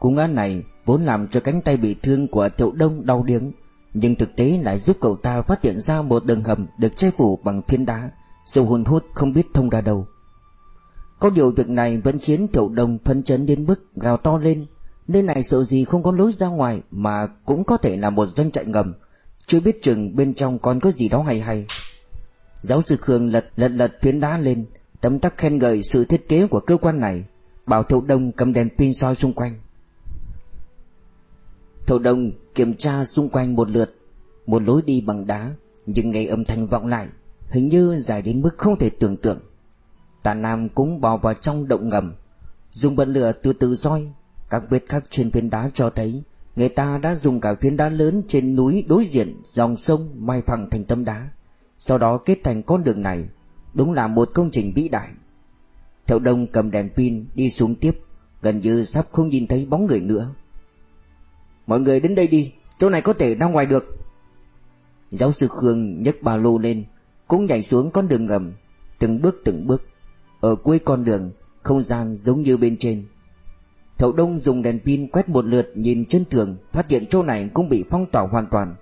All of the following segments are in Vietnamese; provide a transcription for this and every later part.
Cú ngã này vốn làm cho cánh tay bị thương của Thiệu Đông đau điếng, nhưng thực tế lại giúp cậu ta phát hiện ra một đường hầm được che phủ bằng phiến đá, sâu hồn hút không biết thông ra đâu. Có điều việc này vẫn khiến Thiệu Đông phấn chấn đến mức gào to lên, nơi này sợ gì không có lối ra ngoài mà cũng có thể là một doanh trại ngầm, chưa biết chừng bên trong còn có gì đó hay hay. Giáo sư Khương lật lật lật phiến đá lên, tấm tắc khen ngợi sự thiết kế của cơ quan này, bảo Thiệu Đông cầm đèn pin soi xung quanh thầu đồng kiểm tra xung quanh một lượt, một lối đi bằng đá, nhưng nghe âm thanh vọng lại, hình như dài đến mức không thể tưởng tượng. Tạ Nam cũng bò vào trong động ngầm, dùng bật lửa từ từ soi, các vết khắc trên phiến đá cho thấy người ta đã dùng cả phiến đá lớn trên núi đối diện dòng sông mai phẳng thành tấm đá, sau đó kết thành con đường này, đúng là một công trình vĩ đại. Thiệu Đông cầm đèn pin đi xuống tiếp, gần như sắp không nhìn thấy bóng người nữa. Mọi người đến đây đi, chỗ này có thể ra ngoài được. Giáo sư Khương nhấc ba lô lên, cũng nhảy xuống con đường ngầm, từng bước từng bước. Ở cuối con đường, không gian giống như bên trên. Thậu Đông dùng đèn pin quét một lượt nhìn trên tường, phát hiện chỗ này cũng bị phong tỏa hoàn toàn.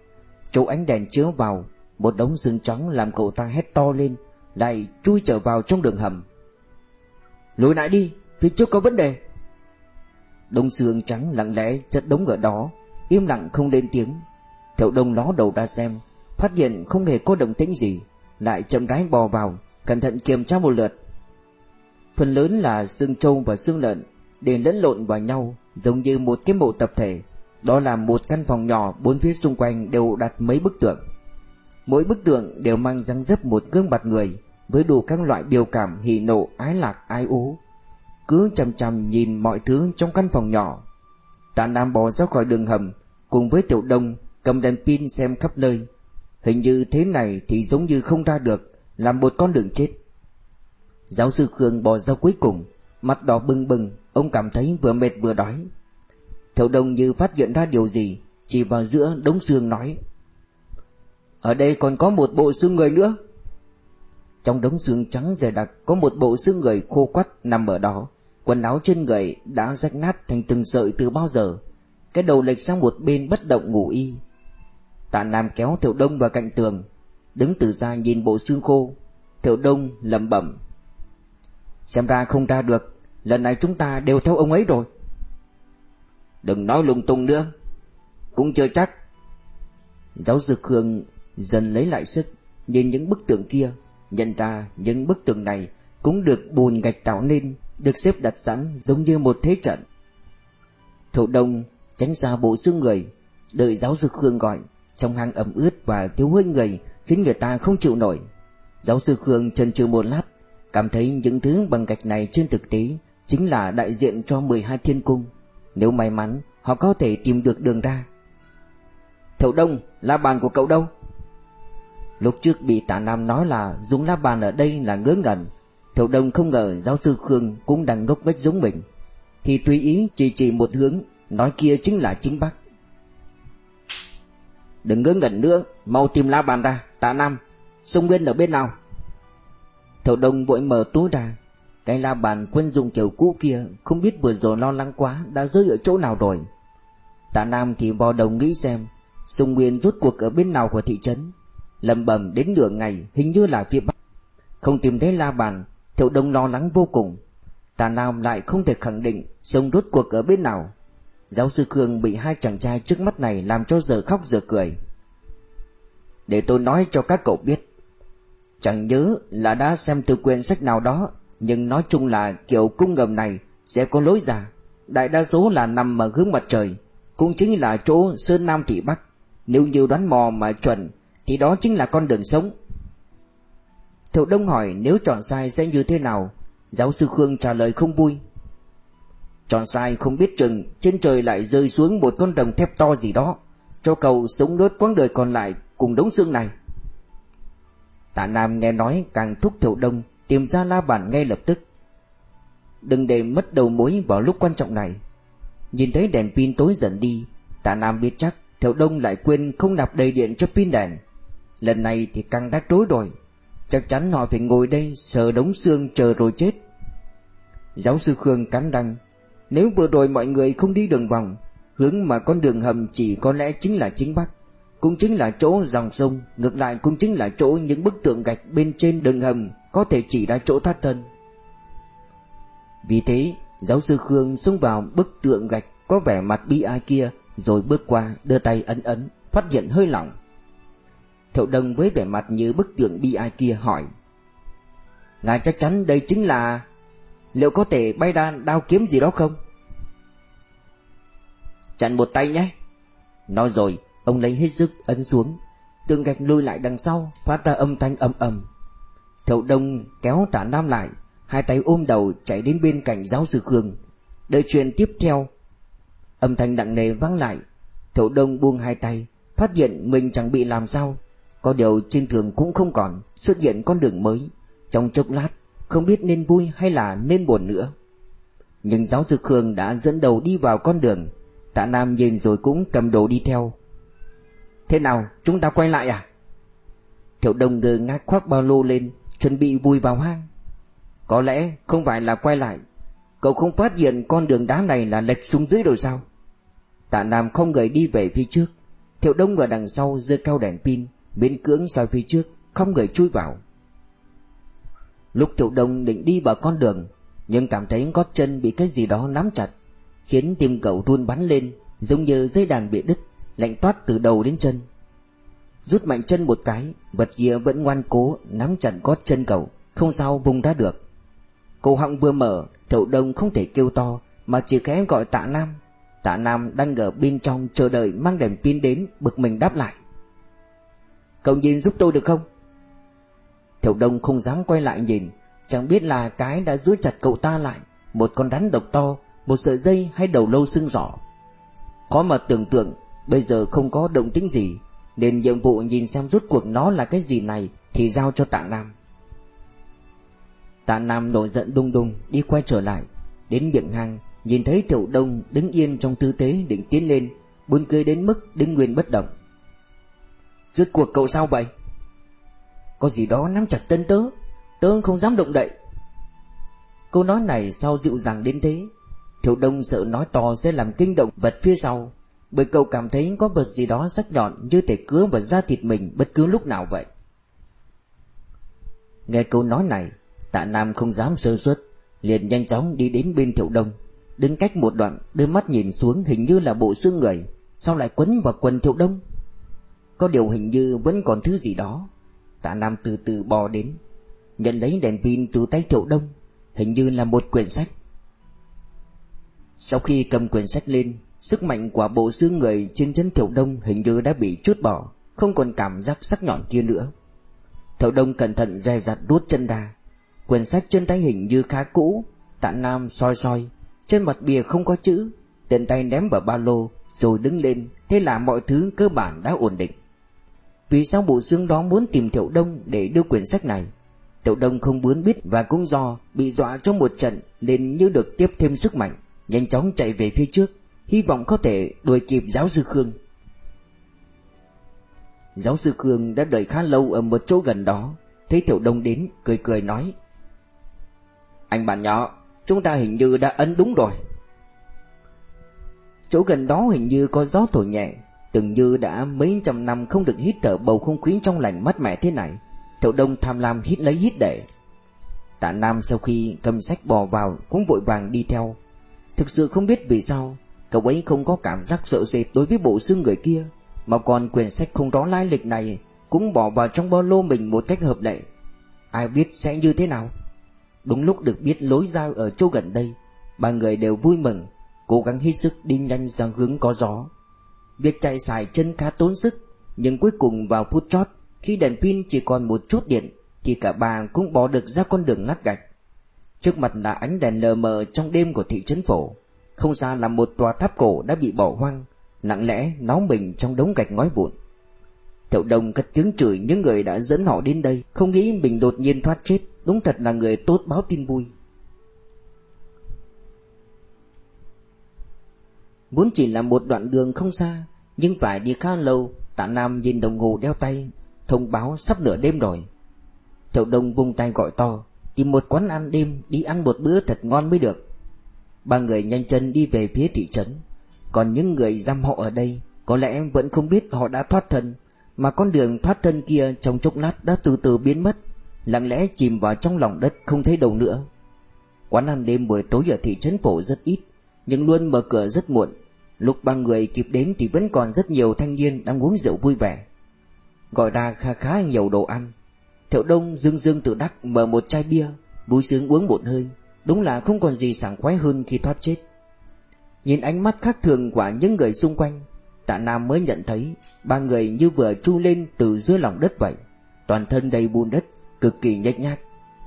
Chỗ ánh đèn chiếu vào, một đống xương trắng làm cậu ta hét to lên, lại chui trở vào trong đường hầm. Lùi lại đi, phía trước có vấn đề. Đông xương trắng lặng lẽ chất đống ở đó, im lặng không lên tiếng. Thiệu Đông ló đầu ra xem, phát hiện không hề có động tĩnh gì, lại chậm rãi bò vào, cẩn thận kiểm tra một lượt. Phần lớn là xương trâu và xương lợn, để lẫn lộn vào nhau, giống như một cái mộ tập thể. Đó là một căn phòng nhỏ, bốn phía xung quanh đều đặt mấy bức tượng. Mỗi bức tượng đều mang răng dấp một gương mặt người, với đủ các loại biểu cảm hỉ nộ, ái lạc, ái ố. Cứ chăm chăm nhìn mọi thứ trong căn phòng nhỏ. Tạ Nam bò ra khỏi đường hầm, cùng với Tiểu Đông cầm đèn pin xem khắp nơi. Hình như thế này thì giống như không ra được, làm một con đường chết. Giáo sư Khương bò ra cuối cùng, mặt đỏ bừng bừng, ông cảm thấy vừa mệt vừa đói. Tiểu Đông như phát hiện ra điều gì, chỉ vào giữa đống xương nói. Ở đây còn có một bộ xương người nữa. Trong đống xương trắng dày đặc có một bộ xương người khô quắt nằm ở đó, quần áo trên người đã rách nát thành từng sợi từ bao giờ. Cái đầu lệch sang một bên bất động ngủ y. Tạ Nam kéo Thiệu Đông vào cạnh tường, đứng từ xa nhìn bộ xương khô. Thiệu Đông lẩm bẩm. Xem ra không ra được, lần này chúng ta đều theo ông ấy rồi. Đừng nói lung tung nữa, cũng chưa chắc. Giáo sư Khương dần lấy lại sức, nhìn những bức tượng kia, nhận ra những bức tượng này cũng được bùn gạch tạo nên, được xếp đặt sẵn giống như một thế trận. Thổ đông tránh ra bộ xương người, đợi giáo sư Khương gọi, trong hang ẩm ướt và thiếu hơi người khiến người ta không chịu nổi. Giáo sư Khương chần chừ một lát, cảm thấy những thứ bằng gạch này trên thực tế chính là đại diện cho 12 thiên cung. Nếu may mắn, họ có thể tìm được đường ra. Thậu Đông, la bàn của cậu đâu? Lúc trước bị tả Nam nói là dùng la bàn ở đây là ngớ ngẩn thiệu Đông không ngờ giáo sư Khương cũng đang ngốc nghếch giống mình. Thì tùy ý chỉ chỉ một hướng, nói kia chính là chính Bắc. Đừng ngớ ngẩn nữa, mau tìm la bàn ra, tạ Nam. Sông Nguyên ở bên nào? Thiệu Đông vội mở túi ra. Cái la bàn quân dụng kiểu cũ kia không biết vừa rồi lo lắng quá đã rơi ở chỗ nào rồi. Tạ Nam thì vò đầu nghĩ xem Sông Nguyên rút cuộc ở bên nào của thị trấn lầm bầm đến nửa ngày hình như là phía bắc Không tìm thấy la bàn Thiệu Đông lo lắng vô cùng. Tà Nam lại không thể khẳng định Sông rốt cuộc ở bên nào. Giáo sư Khương bị hai chàng trai trước mắt này Làm cho giờ khóc giờ cười. Để tôi nói cho các cậu biết, Chẳng nhớ là đã xem từ quyển sách nào đó, Nhưng nói chung là kiểu cung ngầm này Sẽ có lối ra. Đại đa số là nằm ở hướng mặt trời, Cũng chính là chỗ Sơn Nam Thị Bắc. Nếu như đoán mò mà chuẩn, Thì đó chính là con đường sống. Thiệu Đông hỏi, nếu chọn sai sẽ như thế nào? Giáo sư Khương trả lời, không vui. Chọn sai không biết chừng, Trên trời lại rơi xuống một con đồng thép to gì đó, Cho cậu sống nốt quãng đời còn lại Cùng đống xương này. Tạ Nam nghe nói càng thúc Thiệu Đông, Tìm ra la bàn ngay lập tức. Đừng để mất đầu mối vào lúc quan trọng này. Nhìn thấy đèn pin tối dần đi, Tạ Nam biết chắc Thiệu Đông lại quên không nạp đầy điện cho pin đèn. Lần này thì càng đắc rối rồi. Chắc chắn họ phải ngồi đây Sờ đống xương chờ rồi chết. Giáo sư Khương cắn răng, Nếu vừa rồi mọi người không đi đường vòng, Hướng mà con đường hầm chỉ có lẽ chính là chính Bắc, Cũng chính là chỗ dòng sông, Ngược lại cũng chính là chỗ những bức tượng gạch bên trên đường hầm Có thể chỉ ra chỗ thoát thân. Vì thế, Giáo sư Khương xông vào bức tượng gạch Có vẻ mặt bi ai kia, Rồi bước qua, đưa tay ấn ấn, Phát hiện hơi lỏng. Thiệu Đông với vẻ mặt như bức tượng bi ai kia hỏi. Ngài chắc chắn đây chính là, Liệu có thể bay ra đao kiếm gì đó không? Chặn một tay nhé. Nói rồi, Ông lấy hết sức ấn xuống. Tường gạch lùi lại đằng sau, Phát ra âm thanh ầm ầm. Thiệu Đông kéo tả Nam lại, Hai tay ôm đầu chạy đến bên cạnh giáo sư Khương. Đợi chuyện tiếp theo. Âm thanh nặng nề vang lại. Thiệu Đông buông hai tay, Phát hiện mình chẳng bị làm sao. Có điều trên thường cũng không còn Xuất hiện con đường mới. Trong chốc lát, Không biết nên vui hay là nên buồn nữa. Nhưng giáo sư Khương đã dẫn đầu đi vào con đường. Tạ Nam nhìn rồi cũng cầm đồ đi theo. Thế nào, chúng ta quay lại à? Thiệu Đông ngơ ngác khoác bao lô lên, Chuẩn bị vui vào hang. Có lẽ không phải là quay lại. Cậu không phát hiện con đường đá này là lệch xuống dưới rồi sao? Tạ Nam không người đi về phía trước. Thiệu Đông ở đằng sau giơ cao đèn pin Miễn cưỡng soi phía trước, Không người chui vào. Lúc Thiệu Đông định đi vào con đường, Nhưng cảm thấy gót chân bị cái gì đó nắm chặt, Khiến tim cậu run bắn lên, Giống như dây đàn bị đứt, Lạnh toát từ đầu đến chân. Rút mạnh chân một cái, Vật kia vẫn ngoan cố nắm chặt gót chân cậu, Không sao vùng ra được. Cổ họng vừa mở Thiệu Đông không thể kêu to, Mà chỉ khẽ gọi tạ Nam. Tạ Nam đang ở bên trong chờ đợi mang đèn pin đến, bực mình đáp lại. Cậu nhìn giúp tôi được không? Thiểu Đông không dám quay lại nhìn, Chẳng biết là cái đã giữ chặt cậu ta lại, Một con rắn độc to, Một sợi dây hay đầu lâu xương rõ Có mà tưởng tượng, Bây giờ không có động tĩnh gì, Nên nhiệm vụ nhìn xem rút cuộc nó là cái gì này Thì giao cho tạ Nam. Tạ Nam nổi giận đung đung Đi quay trở lại, Đến miệng hang, Nhìn thấy Thiệu Đông đứng yên trong tư thế định tiến lên, Buồn cười đến mức đứng nguyên bất động. Rốt cuộc cậu sao vậy? Có gì đó nắm chặt tên tớ Tớ không dám động đậy. Câu nói này sao dịu dàng đến thế? Thiệu Đông sợ nói to sẽ làm kinh động vật phía sau, Bởi cậu cảm thấy có vật gì đó sắc nhọn Như thể cứa vào da thịt mình bất cứ lúc nào vậy. Nghe câu nói này, Tạ Nam không dám sơ suất, Liền nhanh chóng đi đến bên Thiệu Đông, Đứng cách một đoạn, đưa mắt nhìn xuống hình như là bộ xương người Sao lại quấn vào quần Thiệu Đông. Có điều hình như vẫn còn thứ gì đó. Tạ Nam từ từ bò đến, Nhận lấy đèn pin từ tay Thiệu Đông, Hình như là một quyển sách. Sau khi cầm quyển sách lên, Sức mạnh của bộ xương người trên chân Thiệu Đông hình như đã bị chút bỏ, Không còn cảm giác sắc nhọn kia nữa. Thiệu Đông cẩn thận dè dặt đuốt chân ra. Quyển sách trên tay hình như khá cũ, Tạ Nam soi soi, Trên mặt bìa không có chữ, Tiện tay ném vào ba lô, Rồi đứng lên. Thế là mọi thứ cơ bản đã ổn định. Vì sao bộ xương đó muốn tìm Thiệu Đông Để đưa quyển sách này? Thiệu Đông không muốn biết Và cũng do bị dọa trong một trận Nên như được tiếp thêm sức mạnh, Nhanh chóng chạy về phía trước, Hy vọng có thể đuổi kịp giáo sư Khương. Giáo sư Khương đã đợi khá lâu Ở một chỗ gần đó, Thấy Thiệu Đông đến, cười cười nói, Anh bạn nhỏ, Chúng ta hình như đã ấn đúng rồi. Chỗ gần đó hình như có gió thổi nhẹ Từng như đã mấy trăm năm không được hít thở bầu không khí trong lành mát mẻ thế này Thiệu Đông tham lam hít lấy hít để. Tạ Nam sau khi cầm sách bò vào cũng vội vàng đi theo. Thực sự không biết vì sao, Cậu ấy không có cảm giác sợ sệt đối với bộ xương người kia, Mà còn quyển sách không rõ lai lịch này Cũng bỏ vào trong ba lô mình một cách hợp lệ. Ai biết sẽ như thế nào? Đúng lúc được biết lối ra ở chỗ gần đây, Ba người đều vui mừng, Cố gắng hết sức đi nhanh sang hướng có gió. Việc chạy xài chân khá tốn sức, Nhưng cuối cùng vào phút chót, Khi đèn pin chỉ còn một chút điện, Thì cả ba cũng bỏ được ra con đường lát gạch. Trước mặt là ánh đèn lờ mờ trong đêm của thị trấn phổ, Không xa là một tòa tháp cổ đã bị bỏ hoang, Lặng lẽ náo mình trong đống gạch ngói vụn. Thiệu đồng cất tiếng chửi những người đã dẫn họ đến đây, Không nghĩ mình đột nhiên thoát chết, Đúng thật là người tốt báo tin vui. Vốn chỉ là một đoạn đường không xa, Nhưng phải đi khá lâu, Tạ Nam nhìn đồng hồ đeo tay, Thông báo sắp nửa đêm rồi. Thiệu Đông vung tay gọi to, Tìm một quán ăn đêm, Đi ăn một bữa thật ngon mới được. Ba người nhanh chân đi về phía thị trấn. Còn những người giam họ ở đây, Có lẽ vẫn không biết họ đã thoát thân, Mà con đường thoát thân kia trong chốc lát đã từ từ biến mất, Lặng lẽ chìm vào trong lòng đất không thấy đâu nữa. Quán ăn đêm buổi tối ở thị trấn phổ rất ít nhưng luôn mở cửa rất muộn. Lúc ba người kịp đến thì vẫn còn rất nhiều thanh niên đang uống rượu vui vẻ. Gọi ra khá khá nhiều đồ ăn. Thiệu Đông, dương dương tự đắc mở một chai bia, Vui sướng uống một hơi. Đúng là không còn gì sảng khoái hơn khi thoát chết. Nhìn ánh mắt khác thường của những người xung quanh, Tạ Nam mới nhận thấy Ba người như vừa chu lên từ dưới lòng đất vậy. Toàn thân đầy bùn đất, Cực kỳ nhếch nhác.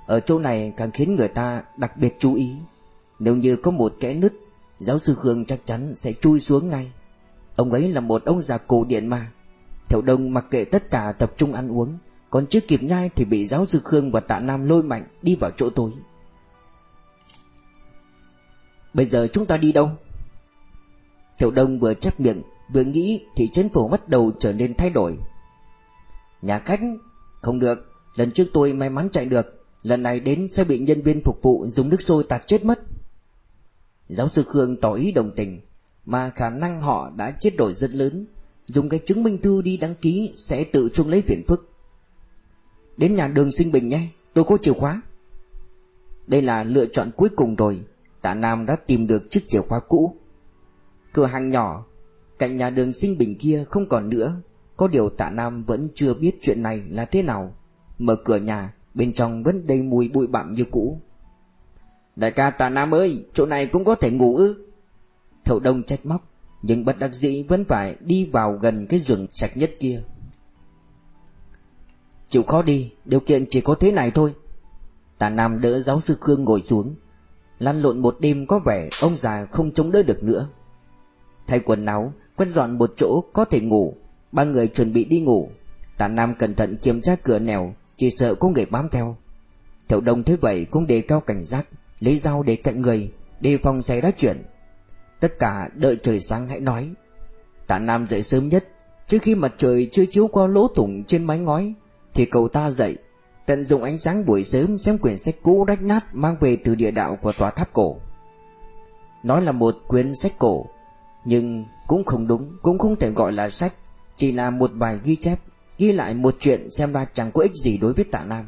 Ở chỗ này càng khiến người ta đặc biệt chú ý. Nếu như có một kẽ nứt Giáo sư Khương chắc chắn sẽ chui xuống ngay. Ông ấy là một ông già cổ điện mà. Thiệu Đông mặc kệ tất cả tập trung ăn uống, Còn chưa kịp nhai thì bị giáo sư Khương và tạ Nam lôi mạnh đi vào chỗ tối. Bây giờ chúng ta đi đâu? Thiệu Đông vừa chép miệng, Vừa nghĩ thì trấn phủ bắt đầu trở nên thay đổi. Nhà khách, Không được, Lần trước tôi may mắn chạy được, Lần này đến sẽ bị nhân viên phục vụ dùng nước sôi tạt chết mất. Giáo sư Khương tỏ ý đồng tình, Mà khả năng họ đã chết đổi rất lớn. Dùng cái chứng minh thư đi đăng ký Sẽ tự chung lấy phiền phức. Đến nhà đường sinh bình nhé, Tôi có chìa khóa. Đây là lựa chọn cuối cùng rồi, Tạ Nam đã tìm được chiếc chìa khóa cũ. Cửa hàng nhỏ, Cạnh nhà đường sinh bình kia không còn nữa. Có điều tạ Nam vẫn chưa biết chuyện này là thế nào. Mở cửa nhà, Bên trong vẫn đầy mùi bụi bặm như cũ. Đại ca tạ Nam ơi, Chỗ này cũng có thể ngủ ư? Thậu đông trách móc, Nhưng bất đắc dĩ vẫn phải đi vào gần cái giường sạch nhất kia. Chịu khó đi, Điều kiện chỉ có thế này thôi. Tạ Nam đỡ giáo sư Khương ngồi xuống, Lăn lộn một đêm có vẻ ông già không chống đỡ được nữa. Thay quần áo, Quét dọn một chỗ có thể ngủ, Ba người chuẩn bị đi ngủ. Tạ Nam cẩn thận kiểm tra cửa nèo Chỉ sợ có người bám theo. Thiệu Đông thế vậy cũng đề cao cảnh giác. Lấy dao để cạnh người, Đề phòng xảy ra chuyện. Tất cả đợi trời sáng hãy nói. Tạ Nam dậy sớm nhất, Trước khi mặt trời chưa chiếu qua lỗ thủng trên mái ngói, Thì cậu ta dậy, Tận dụng ánh sáng buổi sớm xem quyển sách cũ rách nát Mang về từ địa đạo của tòa tháp cổ. Nói là một quyển sách cổ, Nhưng cũng không đúng, Cũng không thể gọi là sách, Chỉ là một bài ghi chép, Ghi lại một chuyện xem ra chẳng có ích gì đối với tạ Nam.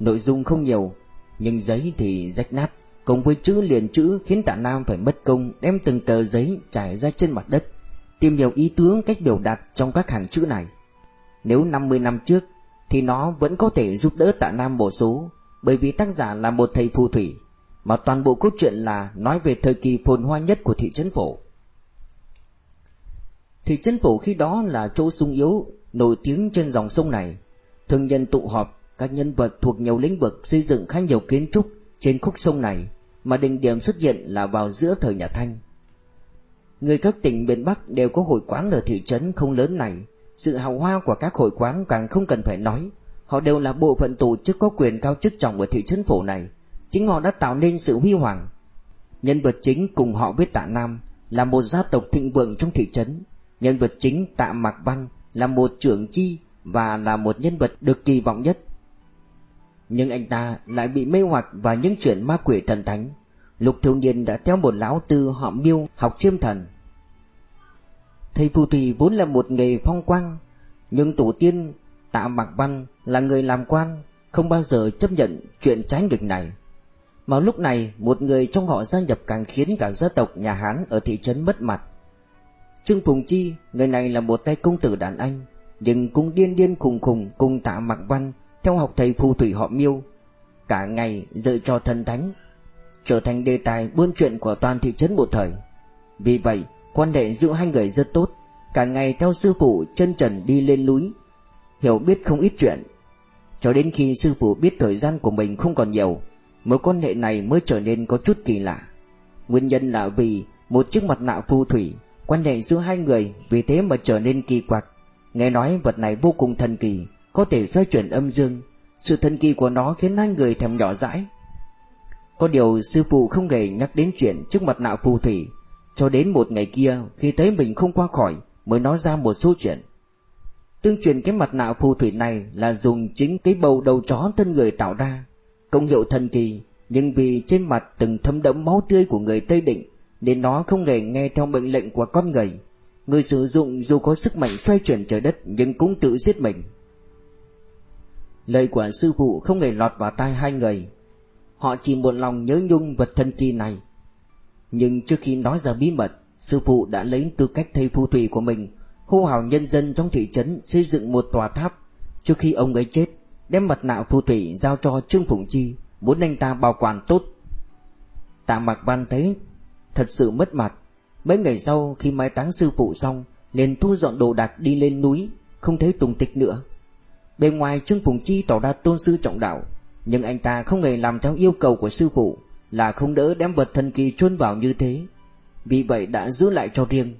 Nội dung không nhiều nhưng giấy thì rách nát. Cùng với chữ liền chữ khiến tạ Nam phải mất công Đem từng tờ giấy trải ra trên mặt đất, Tìm hiểu ý tướng cách biểu đạt trong các hàng chữ này. Nếu 50 năm trước Thì nó vẫn có thể giúp đỡ tạ Nam bổ số, Bởi vì tác giả là một thầy phù thủy, Mà toàn bộ câu chuyện là nói về thời kỳ phồn hoa nhất của thị trấn phổ. Thị trấn phổ khi đó là chỗ sung yếu, Nổi tiếng trên dòng sông này, Thường nhân tụ họp các nhân vật thuộc nhiều lĩnh vực xây dựng khá nhiều kiến trúc trên khúc sông này, mà đỉnh điểm xuất hiện là vào giữa thời nhà Thanh. Người các tỉnh miền Bắc đều có hội quán ở thị trấn không lớn này, sự hào hoa của các hội quán càng không cần phải nói, họ đều là bộ phận tổ chức có quyền cao chức trọng ở thị trấn phổ này, chính họ đã tạo nên sự huy hoàng. Nhân vật chính cùng họ với Tạ Nam là một gia tộc thịnh vượng trong thị trấn, nhân vật chính Tạ Mạc Văn là một trưởng chi và là một nhân vật được kỳ vọng nhất. Nhưng anh ta lại bị mê hoặc vào những chuyện ma quỷ thần thánh. Lục thiếu niên đã theo một lão tư họ miêu học chiêm thần. Thầy phù thủy vốn là một nghề phong quang Nhưng tổ tiên Tạ Mạc Văn là người làm quan Không bao giờ chấp nhận chuyện trái nghịch này. Mà lúc này một người trong họ gia nhập càng khiến cả gia tộc nhà Hán ở thị trấn mất mặt. Trương Phùng Chi, người này là một tay công tử đàn anh Nhưng cũng điên điên khùng khùng cùng tạ Mạc Văn theo học thầy phù thủy họ miêu, cả ngày dạy cho thần thánh, trở thành đề tài buôn chuyện của toàn thị trấn một thời. Vì vậy, quan hệ giữa hai người rất tốt. Cả ngày theo sư phụ chân trần đi lên núi, hiểu biết không ít chuyện. Cho đến khi sư phụ biết thời gian của mình không còn nhiều, mối quan hệ này mới trở nên có chút kỳ lạ. Nguyên nhân là vì một chiếc mặt nạ phù thủy, quan hệ giữa hai người vì thế mà trở nên kỳ quặc. Nghe nói vật này vô cùng thần kỳ có thể xoay chuyển âm dương, Sự thần kỳ của nó khiến hai người thèm nhỏ dãi. Có điều sư phụ không hề nhắc đến chuyện trước mặt nạ phù thủy, Cho đến một ngày kia khi thấy mình không qua khỏi Mới nói ra một số chuyện. Tương truyền cái mặt nạ phù thủy này là dùng chính cái bầu đầu chó thân người tạo ra, Công hiệu thần kỳ, Nhưng vì trên mặt từng thấm đẫm máu tươi của người Tây Định Nên nó không hề nghe theo mệnh lệnh của con người. Người sử dụng dù có sức mạnh xoay chuyển trời đất Nhưng cũng tự giết mình. Lời của sư phụ không hề lọt vào tai hai người. Họ chỉ một lòng nhớ nhung vật thân kỳ này. Nhưng trước khi nói ra bí mật, Sư phụ đã lấy tư cách thầy phù thủy của mình, Hô hào nhân dân trong thị trấn xây dựng một tòa tháp. Trước khi ông ấy chết, Đem mặt nạ phù thủy giao cho Trương Phụng Chi, Muốn anh ta bảo quản tốt. Tạ Mạc Văn thấy Thật sự mất mặt. Mấy ngày sau, khi mai táng sư phụ xong, liền thu dọn đồ đạc đi lên núi, Không thấy tùng tịch nữa. Bên ngoài Trương Phùng Chi tỏ ra tôn sư trọng đạo, Nhưng anh ta không hề làm theo yêu cầu của sư phụ, Là không đỡ đem vật thần kỳ chôn vào như thế. Vì vậy đã giữ lại cho riêng.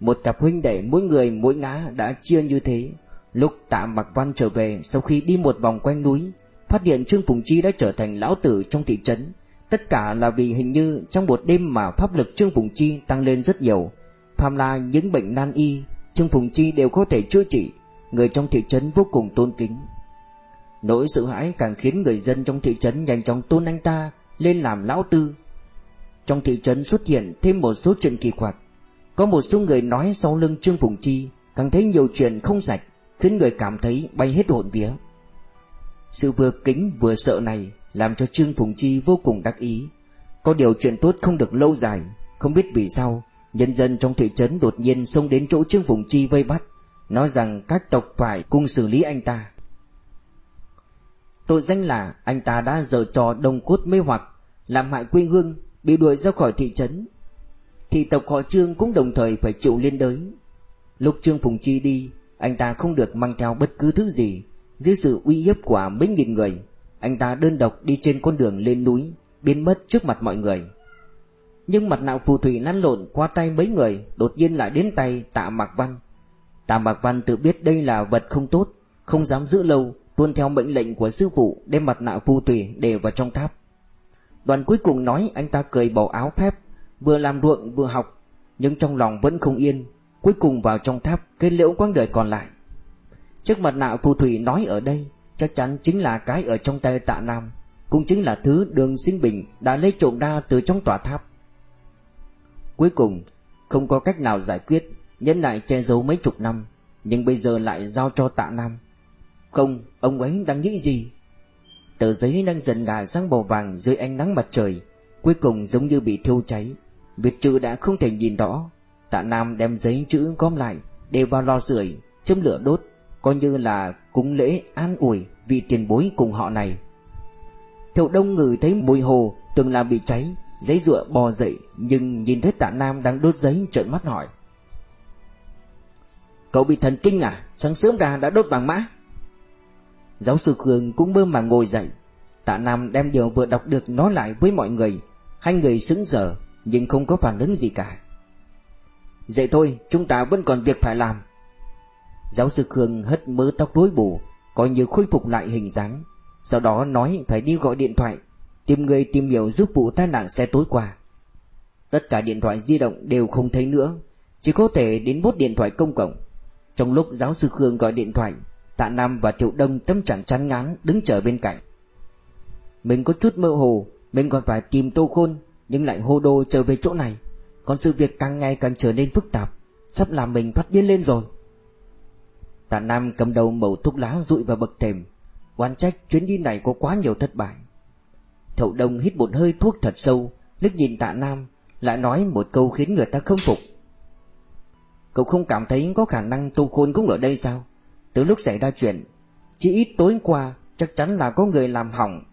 Một cặp huynh đệ mỗi người mỗi ngã đã chia như thế. Lúc tạ mặc Văn trở về, Sau khi đi một vòng quanh núi, Phát hiện Trương Phùng Chi đã trở thành lão tử trong thị trấn. Tất cả là vì hình như trong một đêm mà pháp lực Trương Phùng Chi tăng lên rất nhiều. Phàm là những bệnh nan y, Trương Phùng Chi đều có thể chữa trị. Người trong thị trấn vô cùng tôn kính. Nỗi sợ hãi càng khiến người dân trong thị trấn nhanh chóng tôn anh ta lên làm lão tư. Trong thị trấn xuất hiện thêm một số chuyện kỳ quặc. Có một số người nói sau lưng Trương Phùng Chi Càng thấy nhiều chuyện không sạch, Khiến người cảm thấy bay hết hồn vía. Sự vừa kính vừa sợ này Làm cho Trương Phùng Chi vô cùng đắc ý. Có điều chuyện tốt không được lâu dài, Không biết vì sao, Nhân dân trong thị trấn đột nhiên xông đến chỗ Trương Phùng Chi vây bắt. Nói rằng các tộc phải cùng xử lý anh ta. Tội danh là anh ta đã dở trò đồng cốt mê hoặc, Làm hại quê hương, Bị đuổi ra khỏi thị trấn. Thì tộc họ Trương cũng đồng thời phải chịu liên đới. Lúc Trương Phùng Chi đi, Anh ta không được mang theo bất cứ thứ gì. Dưới sự uy hiếp của mấy nghìn người, Anh ta đơn độc đi trên con đường lên núi, Biến mất trước mặt mọi người. Nhưng mặt nạ phù thủy lăn lộn qua tay mấy người, Đột nhiên lại đến tay tạ Mạc Văn. Tạ Bạc Văn tự biết đây là vật không tốt, Không dám giữ lâu, Tuân theo mệnh lệnh của sư phụ Đem mặt nạ phù thủy để vào trong tháp. Đoàn cuối cùng nói anh ta cười bỏ áo phép Vừa làm ruộng vừa học, Nhưng trong lòng vẫn không yên, Cuối cùng vào trong tháp kết liễu quãng đời còn lại. Chiếc mặt nạ phù thủy nói ở đây Chắc chắn chính là cái ở trong tay tạ Nam, Cũng chính là thứ đường sinh bình Đã lấy trộm ra từ trong tòa tháp. Cuối cùng, Không có cách nào giải quyết Nhân lại che giấu mấy chục năm Nhưng bây giờ lại giao cho tạ Nam. Không, ông ấy đang nghĩ gì? Tờ giấy đang dần ngả sang màu vàng dưới ánh nắng mặt trời Cuối cùng giống như bị thiêu cháy. Việt chữ đã không thể nhìn rõ. Tạ Nam đem giấy chữ gom lại Đều vào lò sưởi châm lửa đốt Coi như là cúng lễ an ủi Vị tiền bối cùng họ này. Thiệu đông ngửi thấy mùi hồ Từng là bị cháy Giấy ruộng bò dậy Nhưng nhìn thấy tạ Nam đang đốt giấy trợn mắt hỏi. Cậu bị thần kinh à? Sáng sớm ra đã đốt vàng mã. Giáo sư Khương cũng mơ mà ngồi dậy. Tạ Nam đem điều vừa đọc được nói lại với mọi người. Hai người sững sờ Nhưng không có phản ứng gì cả. Dậy thôi, chúng ta vẫn còn việc phải làm. Giáo sư Khương hất mớ tóc rối bù, Coi như khôi phục lại hình dáng. Sau đó nói phải đi gọi điện thoại, Tìm người tìm hiểu giúp vụ tai nạn xe tối qua. Tất cả điện thoại di động đều không thấy nữa, Chỉ có thể đến bốt điện thoại công cộng. Trong lúc giáo sư Khương gọi điện thoại, Tạ Nam và Thiệu Đông tâm trạng chán ngán đứng chờ bên cạnh. Mình có chút mơ hồ, Mình còn phải tìm Tô Khôn, Nhưng lại hô đô trở về chỗ này. Còn sự việc càng ngày càng trở nên phức tạp, Sắp làm mình phát điên lên rồi. Tạ Nam cầm đầu mẩu thuốc lá rụi vào bậc thềm quan trách chuyến đi này có quá nhiều thất bại. Thậu Đông hít một hơi thuốc thật sâu, liếc nhìn tạ Nam, Lại nói một câu khiến người ta không phục. Cậu không cảm thấy có khả năng Tô Khôn cũng ở đây sao? Từ lúc xảy ra chuyện, Chỉ ít tối qua Chắc chắn là có người làm hỏng.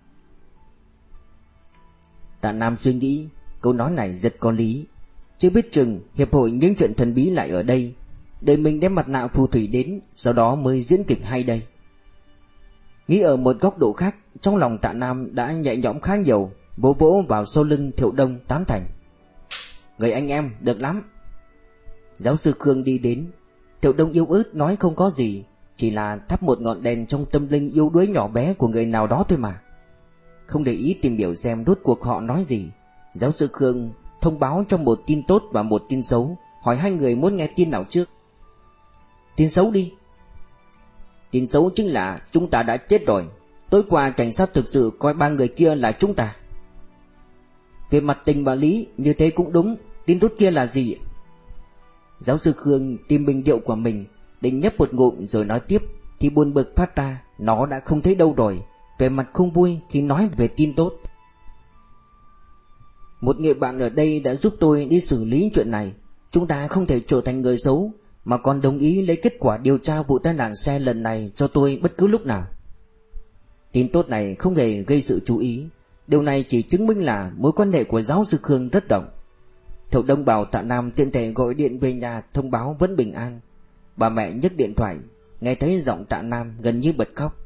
Tạ Nam suy nghĩ, Câu nói này rất có lý. Chưa biết chừng Hiệp hội những chuyện thần bí lại ở đây Để mình đem mặt nạ phù thủy đến, Sau đó mới diễn kịch hay đây. Nghĩ ở một góc độ khác, Trong lòng tạ Nam đã nhẹ nhõm khá nhiều, Vỗ vỗ vào sau lưng thiệu đông tán thành. Người anh em, được lắm. Giáo sư Khương đi đến. Thiệu đông yêu ớt nói không có gì, Chỉ là thắp một ngọn đèn trong tâm linh yêu đuối nhỏ bé của người nào đó thôi mà. Không để ý tìm hiểu xem rốt cuộc họ nói gì, Giáo sư Khương thông báo cho một tin tốt và một tin xấu, Hỏi hai người muốn nghe tin nào trước. Tin xấu đi. Tin xấu chính là chúng ta đã chết rồi, Tối qua cảnh sát thực sự coi ba người kia là chúng ta. Về mặt tình và lý, như thế cũng đúng, Tin tốt kia là gì? Giáo sư Khương tìm bình điệu của mình, Định nhấp một ngụm rồi nói tiếp, Thì buồn bực phát ra, Nó đã không thấy đâu rồi, Về mặt không vui khi nói về tin tốt. Một người bạn ở đây đã giúp tôi đi xử lý chuyện này, Chúng ta không thể trở thành người xấu, Mà còn đồng ý lấy kết quả điều tra vụ tai nạn xe lần này cho tôi bất cứ lúc nào. Tin tốt này không hề gây sự chú ý, Điều này chỉ chứng minh là mối quan hệ của giáo sư Khương rất rộng. Thiệu Đông bảo Tạ Nam tiện thể gọi điện về nhà thông báo vẫn bình an. Bà mẹ nhấc điện thoại, Nghe thấy giọng Tạ Nam gần như bật khóc.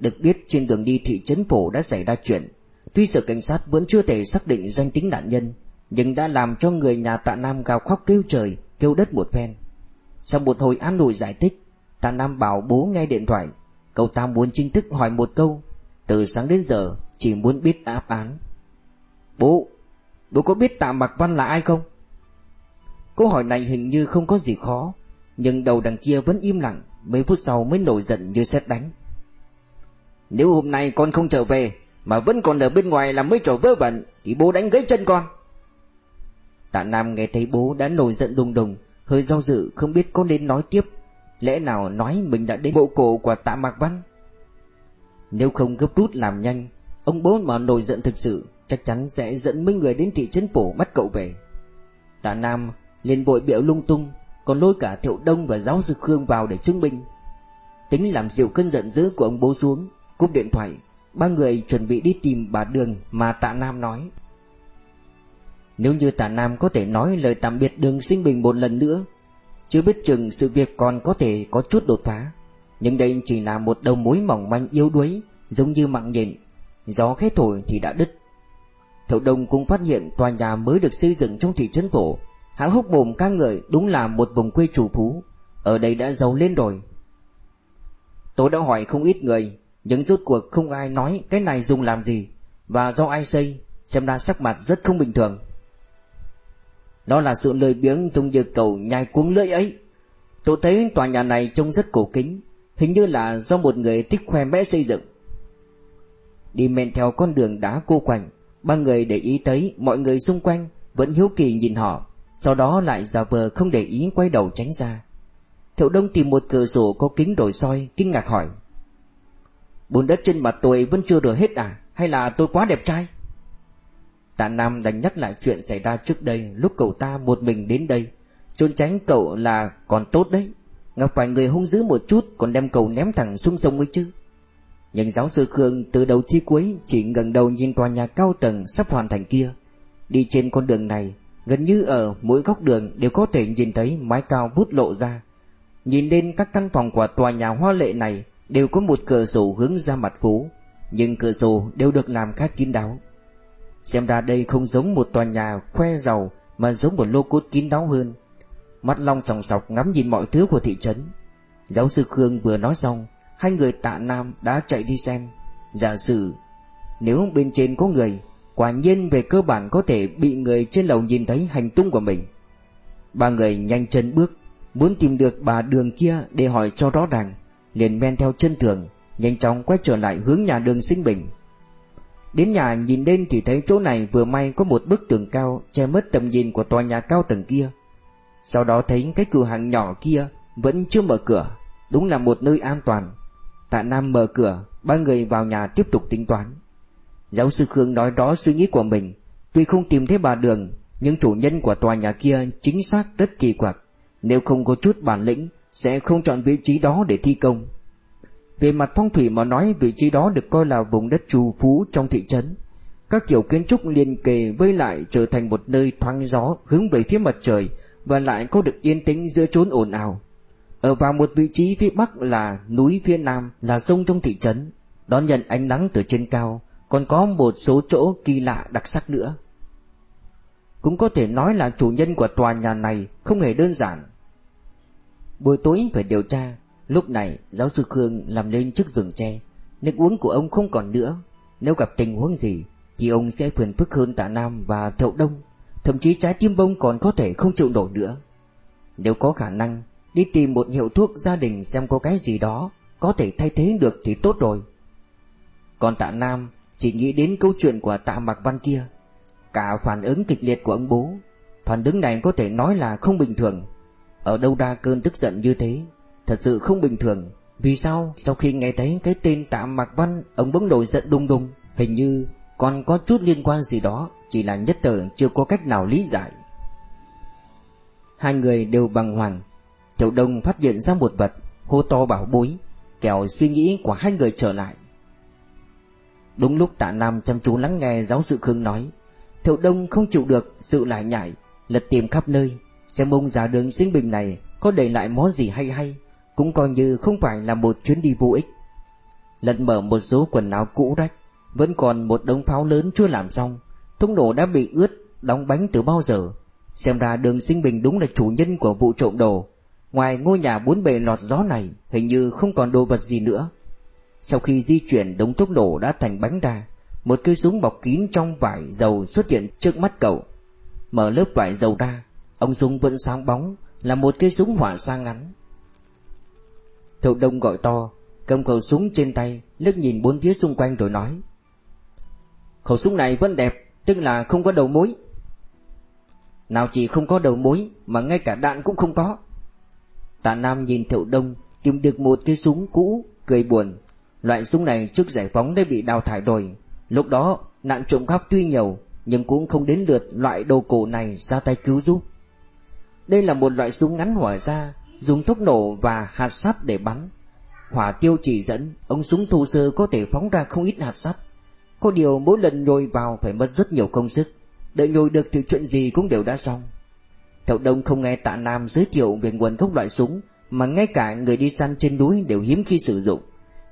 Được biết trên đường đi thị trấn phổ đã xảy ra chuyện. Tuy sở cảnh sát vẫn chưa thể xác định danh tính nạn nhân, Nhưng đã làm cho người nhà Tạ Nam gào khóc kêu trời, Kêu đất một phen. Sau một hồi an ủi giải thích, Tạ Nam bảo bố nghe điện thoại. Cậu ta muốn chính thức hỏi một câu. Từ sáng đến giờ, chỉ muốn biết đáp án. Bố Bố có biết Tạ Mạc Văn là ai không? Câu hỏi này hình như không có gì khó, Nhưng đầu đằng kia vẫn im lặng, Mấy phút sau mới nổi giận như xét đánh. Nếu hôm nay con không trở về, Mà vẫn còn ở bên ngoài làm mấy trò vớ vẩn, Thì bố đánh gãy chân con. Tạ Nam nghe thấy bố đã nổi giận đùng đùng, Hơi do dự, không biết có nên nói tiếp. Lẽ nào nói mình đã đến bộ cổ của tạ Mạc Văn? Nếu không gấp rút làm nhanh, Ông bố mà nổi giận thực sự Chắc chắn sẽ dẫn mấy người đến thị trấn phổ bắt cậu về. Tạ Nam liền vội biểu lung tung, Còn lôi cả Thiệu Đông và giáo sư Khương vào để chứng minh. Tính làm dịu cơn giận dữ của ông bố xuống, Cúp điện thoại, Ba người chuẩn bị đi tìm bà Đường mà Tạ Nam nói. Nếu như Tạ Nam có thể nói lời tạm biệt Đường Sinh Bình một lần nữa, chưa biết chừng sự việc còn có thể có chút đột phá. Nhưng đây chỉ là một đầu mối mỏng manh yếu đuối, Giống như mạng nhện. Gió khẽ thổi thì đã đứt Thậu Đông cũng phát hiện tòa nhà mới được xây dựng trong thị trấn phổ. Hãng hốc mồm ca ngợi đúng là một vùng quê chủ phú. Ở đây đã giàu lên rồi. Tôi đã hỏi không ít người, Nhưng rốt cuộc không ai nói cái này dùng làm gì. Và do ai xây, Xem ra sắc mặt rất không bình thường. Đó là sự lười biếng dùng như cầu nhai cuống lưỡi ấy. Tôi thấy tòa nhà này trông rất cổ kính, Hình như là do một người thích khoe mẽ xây dựng. Đi men theo con đường đá cô quạnh Ba người để ý thấy mọi người xung quanh Vẫn hiếu kỳ nhìn họ, Sau đó lại giả vờ không để ý quay đầu tránh ra Thiệu Đông tìm một cửa sổ có kính đổi soi, Kinh ngạc hỏi, Bùn đất trên mặt tôi vẫn chưa rửa hết à Hay là tôi quá đẹp trai Tạ Nam đành nhắc lại chuyện xảy ra trước đây, lúc cậu ta một mình đến đây. Trốn tránh cậu là còn tốt đấy. Gặp phải người hung dữ một chút, còn đem cậu ném thẳng xuống sông ấy chứ. Nhưng giáo sư Khương từ đầu chí cuối chỉ gần đầu nhìn tòa nhà cao tầng sắp hoàn thành kia. Đi trên con đường này, gần như ở mỗi góc đường đều có thể nhìn thấy mái cao vút lộ ra. Nhìn lên các căn phòng của tòa nhà hoa lệ này đều có một cửa sổ hướng ra mặt phố, nhưng cửa sổ đều được làm khá kín đáo. Xem ra đây không giống một tòa nhà khoe giàu Mà giống một lô cốt kín đáo hơn Mắt long sòng sọc ngắm nhìn mọi thứ của thị trấn Giáo sư Khương vừa nói xong Hai người tạ nam đã chạy đi xem Giả sử Nếu bên trên có người Quả nhiên về cơ bản có thể bị người trên lầu nhìn thấy hành tung của mình Ba người nhanh chân bước Muốn tìm được bà đường kia để hỏi cho rõ ràng Liền men theo chân thường Nhanh chóng quay trở lại hướng nhà đường sinh bình Đến nhà nhìn lên thì thấy chỗ này vừa may có một bức tường cao che mất tầm nhìn của tòa nhà cao tầng kia. Sau đó thấy cái cửa hàng nhỏ kia vẫn chưa mở cửa, đúng là một nơi an toàn. Tạ Nam mở cửa, ba người vào nhà tiếp tục tính toán. Giáo sư Khương nói đó suy nghĩ của mình, tuy không tìm thấy bà Đường, nhưng chủ nhân của tòa nhà kia chính xác rất kỳ quặc. Nếu không có chút bản lĩnh, sẽ không chọn vị trí đó để thi công. Về mặt phong thủy mà nói vị trí đó được coi là vùng đất trù phú trong thị trấn. Các kiểu kiến trúc liền kề với lại trở thành một nơi thoáng gió hướng về phía mặt trời và lại có được yên tĩnh giữa chốn ồn ào. Ở vào một vị trí phía bắc là núi phía nam là sông trong thị trấn, đón nhận ánh nắng từ trên cao, còn có một số chỗ kỳ lạ đặc sắc nữa. Cũng có thể nói là chủ nhân của tòa nhà này không hề đơn giản. Buổi tối phải điều tra, Lúc này giáo sư Khương làm lên chiếc rừng tre. Nước uống của ông không còn nữa. Nếu gặp tình huống gì Thì ông sẽ phiền phức hơn tạ Nam và Thậu Đông. Thậm chí trái tim bông còn có thể không chịu nổi nữa. Nếu có khả năng Đi tìm một hiệu thuốc gia đình xem có cái gì đó Có thể thay thế được thì tốt rồi Còn tạ Nam Chỉ nghĩ đến câu chuyện của tạ Mạc Văn kia cả phản ứng kịch liệt của ông bố. Phản ứng này có thể nói là không bình thường. Ở đâu ra cơn tức giận như thế? Thật sự không bình thường. Vì sao sau khi nghe thấy cái tên Tạ Mạc Văn ông bỗng nổi giận đùng đùng, hình như còn có chút liên quan gì đó, chỉ là nhất thời chưa có cách nào lý giải. Hai người đều bằng hoàng. Tiểu Đông phát hiện ra một vật, hô to bảo bối, Kéo suy nghĩ của hai người trở lại. Đúng lúc tạ Nam chăm chú lắng nghe giáo sư Khương nói Thiệu Đông không chịu được sự lại nhảy Lật tìm khắp nơi Xem ông già đường sinh bình này Có để lại món gì hay hay Cũng coi như không phải là một chuyến đi vô ích. Lật mở một số quần áo cũ rách Vẫn còn một đống pháo lớn chưa làm xong thúng nổ đã bị ướt Đóng bánh từ bao giờ. Xem ra đường sinh bình đúng là chủ nhân của vụ trộm đồ. Ngoài ngôi nhà bốn bề lọt gió này, Hình như không còn đồ vật gì nữa. Sau khi di chuyển, đống thuốc nổ đã thành bánh ra Một cây súng bọc kín trong vải dầu xuất hiện trước mắt cậu. Mở lớp vải dầu ra, Ông súng vẫn sáng bóng, Là một cây súng hỏa xa ngắn. Thậu đông gọi to, Cầm khẩu súng trên tay, liếc nhìn bốn phía xung quanh rồi nói. Khẩu súng này vẫn đẹp, Tức là không có đầu mối. Nào chỉ không có đầu mối, Mà ngay cả đạn cũng không có. Tạ Nam nhìn Thiệu Đông, Tìm được một cái súng cũ, Cười buồn. Loại súng này trước giải phóng đã bị đào thải rồi. Lúc đó, nạn trộm cắp tuy nhiều, Nhưng cũng không đến lượt loại đồ cổ này ra tay cứu giúp. Đây là một loại súng ngắn hỏa ra, Dùng thuốc nổ và hạt sắt để bắn. Hỏa tiêu chỉ dẫn Ông súng thô sơ có thể phóng ra không ít hạt sắt. Có điều mỗi lần nhồi vào phải mất rất nhiều công sức. Đợi nhồi được thì chuyện gì cũng đều đã xong. Thậu Đông không nghe tạ Nam giới thiệu về nguồn gốc loại súng, Mà ngay cả người đi săn trên núi đều hiếm khi sử dụng.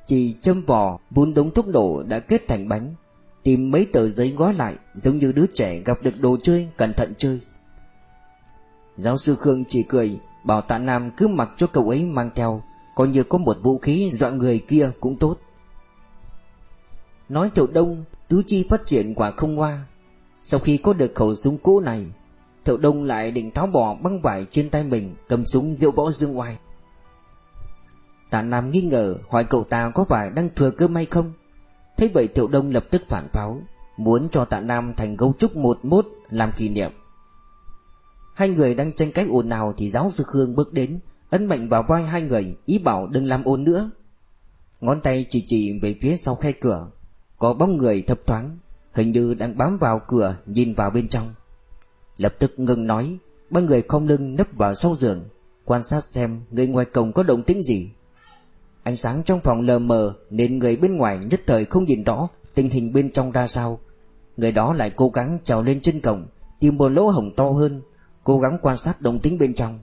Chỉ châm vò, vun đống thuốc nổ đã kết thành bánh. Tìm mấy tờ giấy gói lại, Giống như đứa trẻ gặp được đồ chơi, Cẩn thận chơi. Giáo sư Khương chỉ cười, Bảo tạ Nam cứ mặc cho cậu ấy mang theo, Coi như có một vũ khí dọa người kia cũng tốt. Nói Thiệu Đông, Tứ chi phát triển quả không hoa Sau khi có được khẩu súng cũ này Thiệu Đông lại định tháo bỏ băng vải trên tay mình, Cầm súng diệu võ dương oai. Tạ Nam nghi ngờ, hỏi cậu ta có phải đang thừa cơ may không? Thế vậy Thiệu Đông lập tức phản pháo, Muốn cho Tạ Nam thành gấu trúc một mốt làm kỷ niệm. Hai người đang tranh cách ồn nào thì giáo sư Khương bước đến, Ấn mạnh vào vai hai người, Ý bảo đừng làm ồn nữa. Ngón tay chỉ chỉ về phía sau khe cửa, Có bóng người thấp thoáng, Hình như đang bám vào cửa, nhìn vào bên trong. Lập tức ngừng nói Ba người không lưng nấp vào sau giường Quan sát xem người ngoài cổng có động tĩnh gì Ánh sáng trong phòng lờ mờ nên người bên ngoài nhất thời không nhìn rõ tình hình bên trong ra sao. Người đó lại cố gắng trèo lên trên cổng, tìm một lỗ hổng to hơn, cố gắng quan sát động tĩnh bên trong.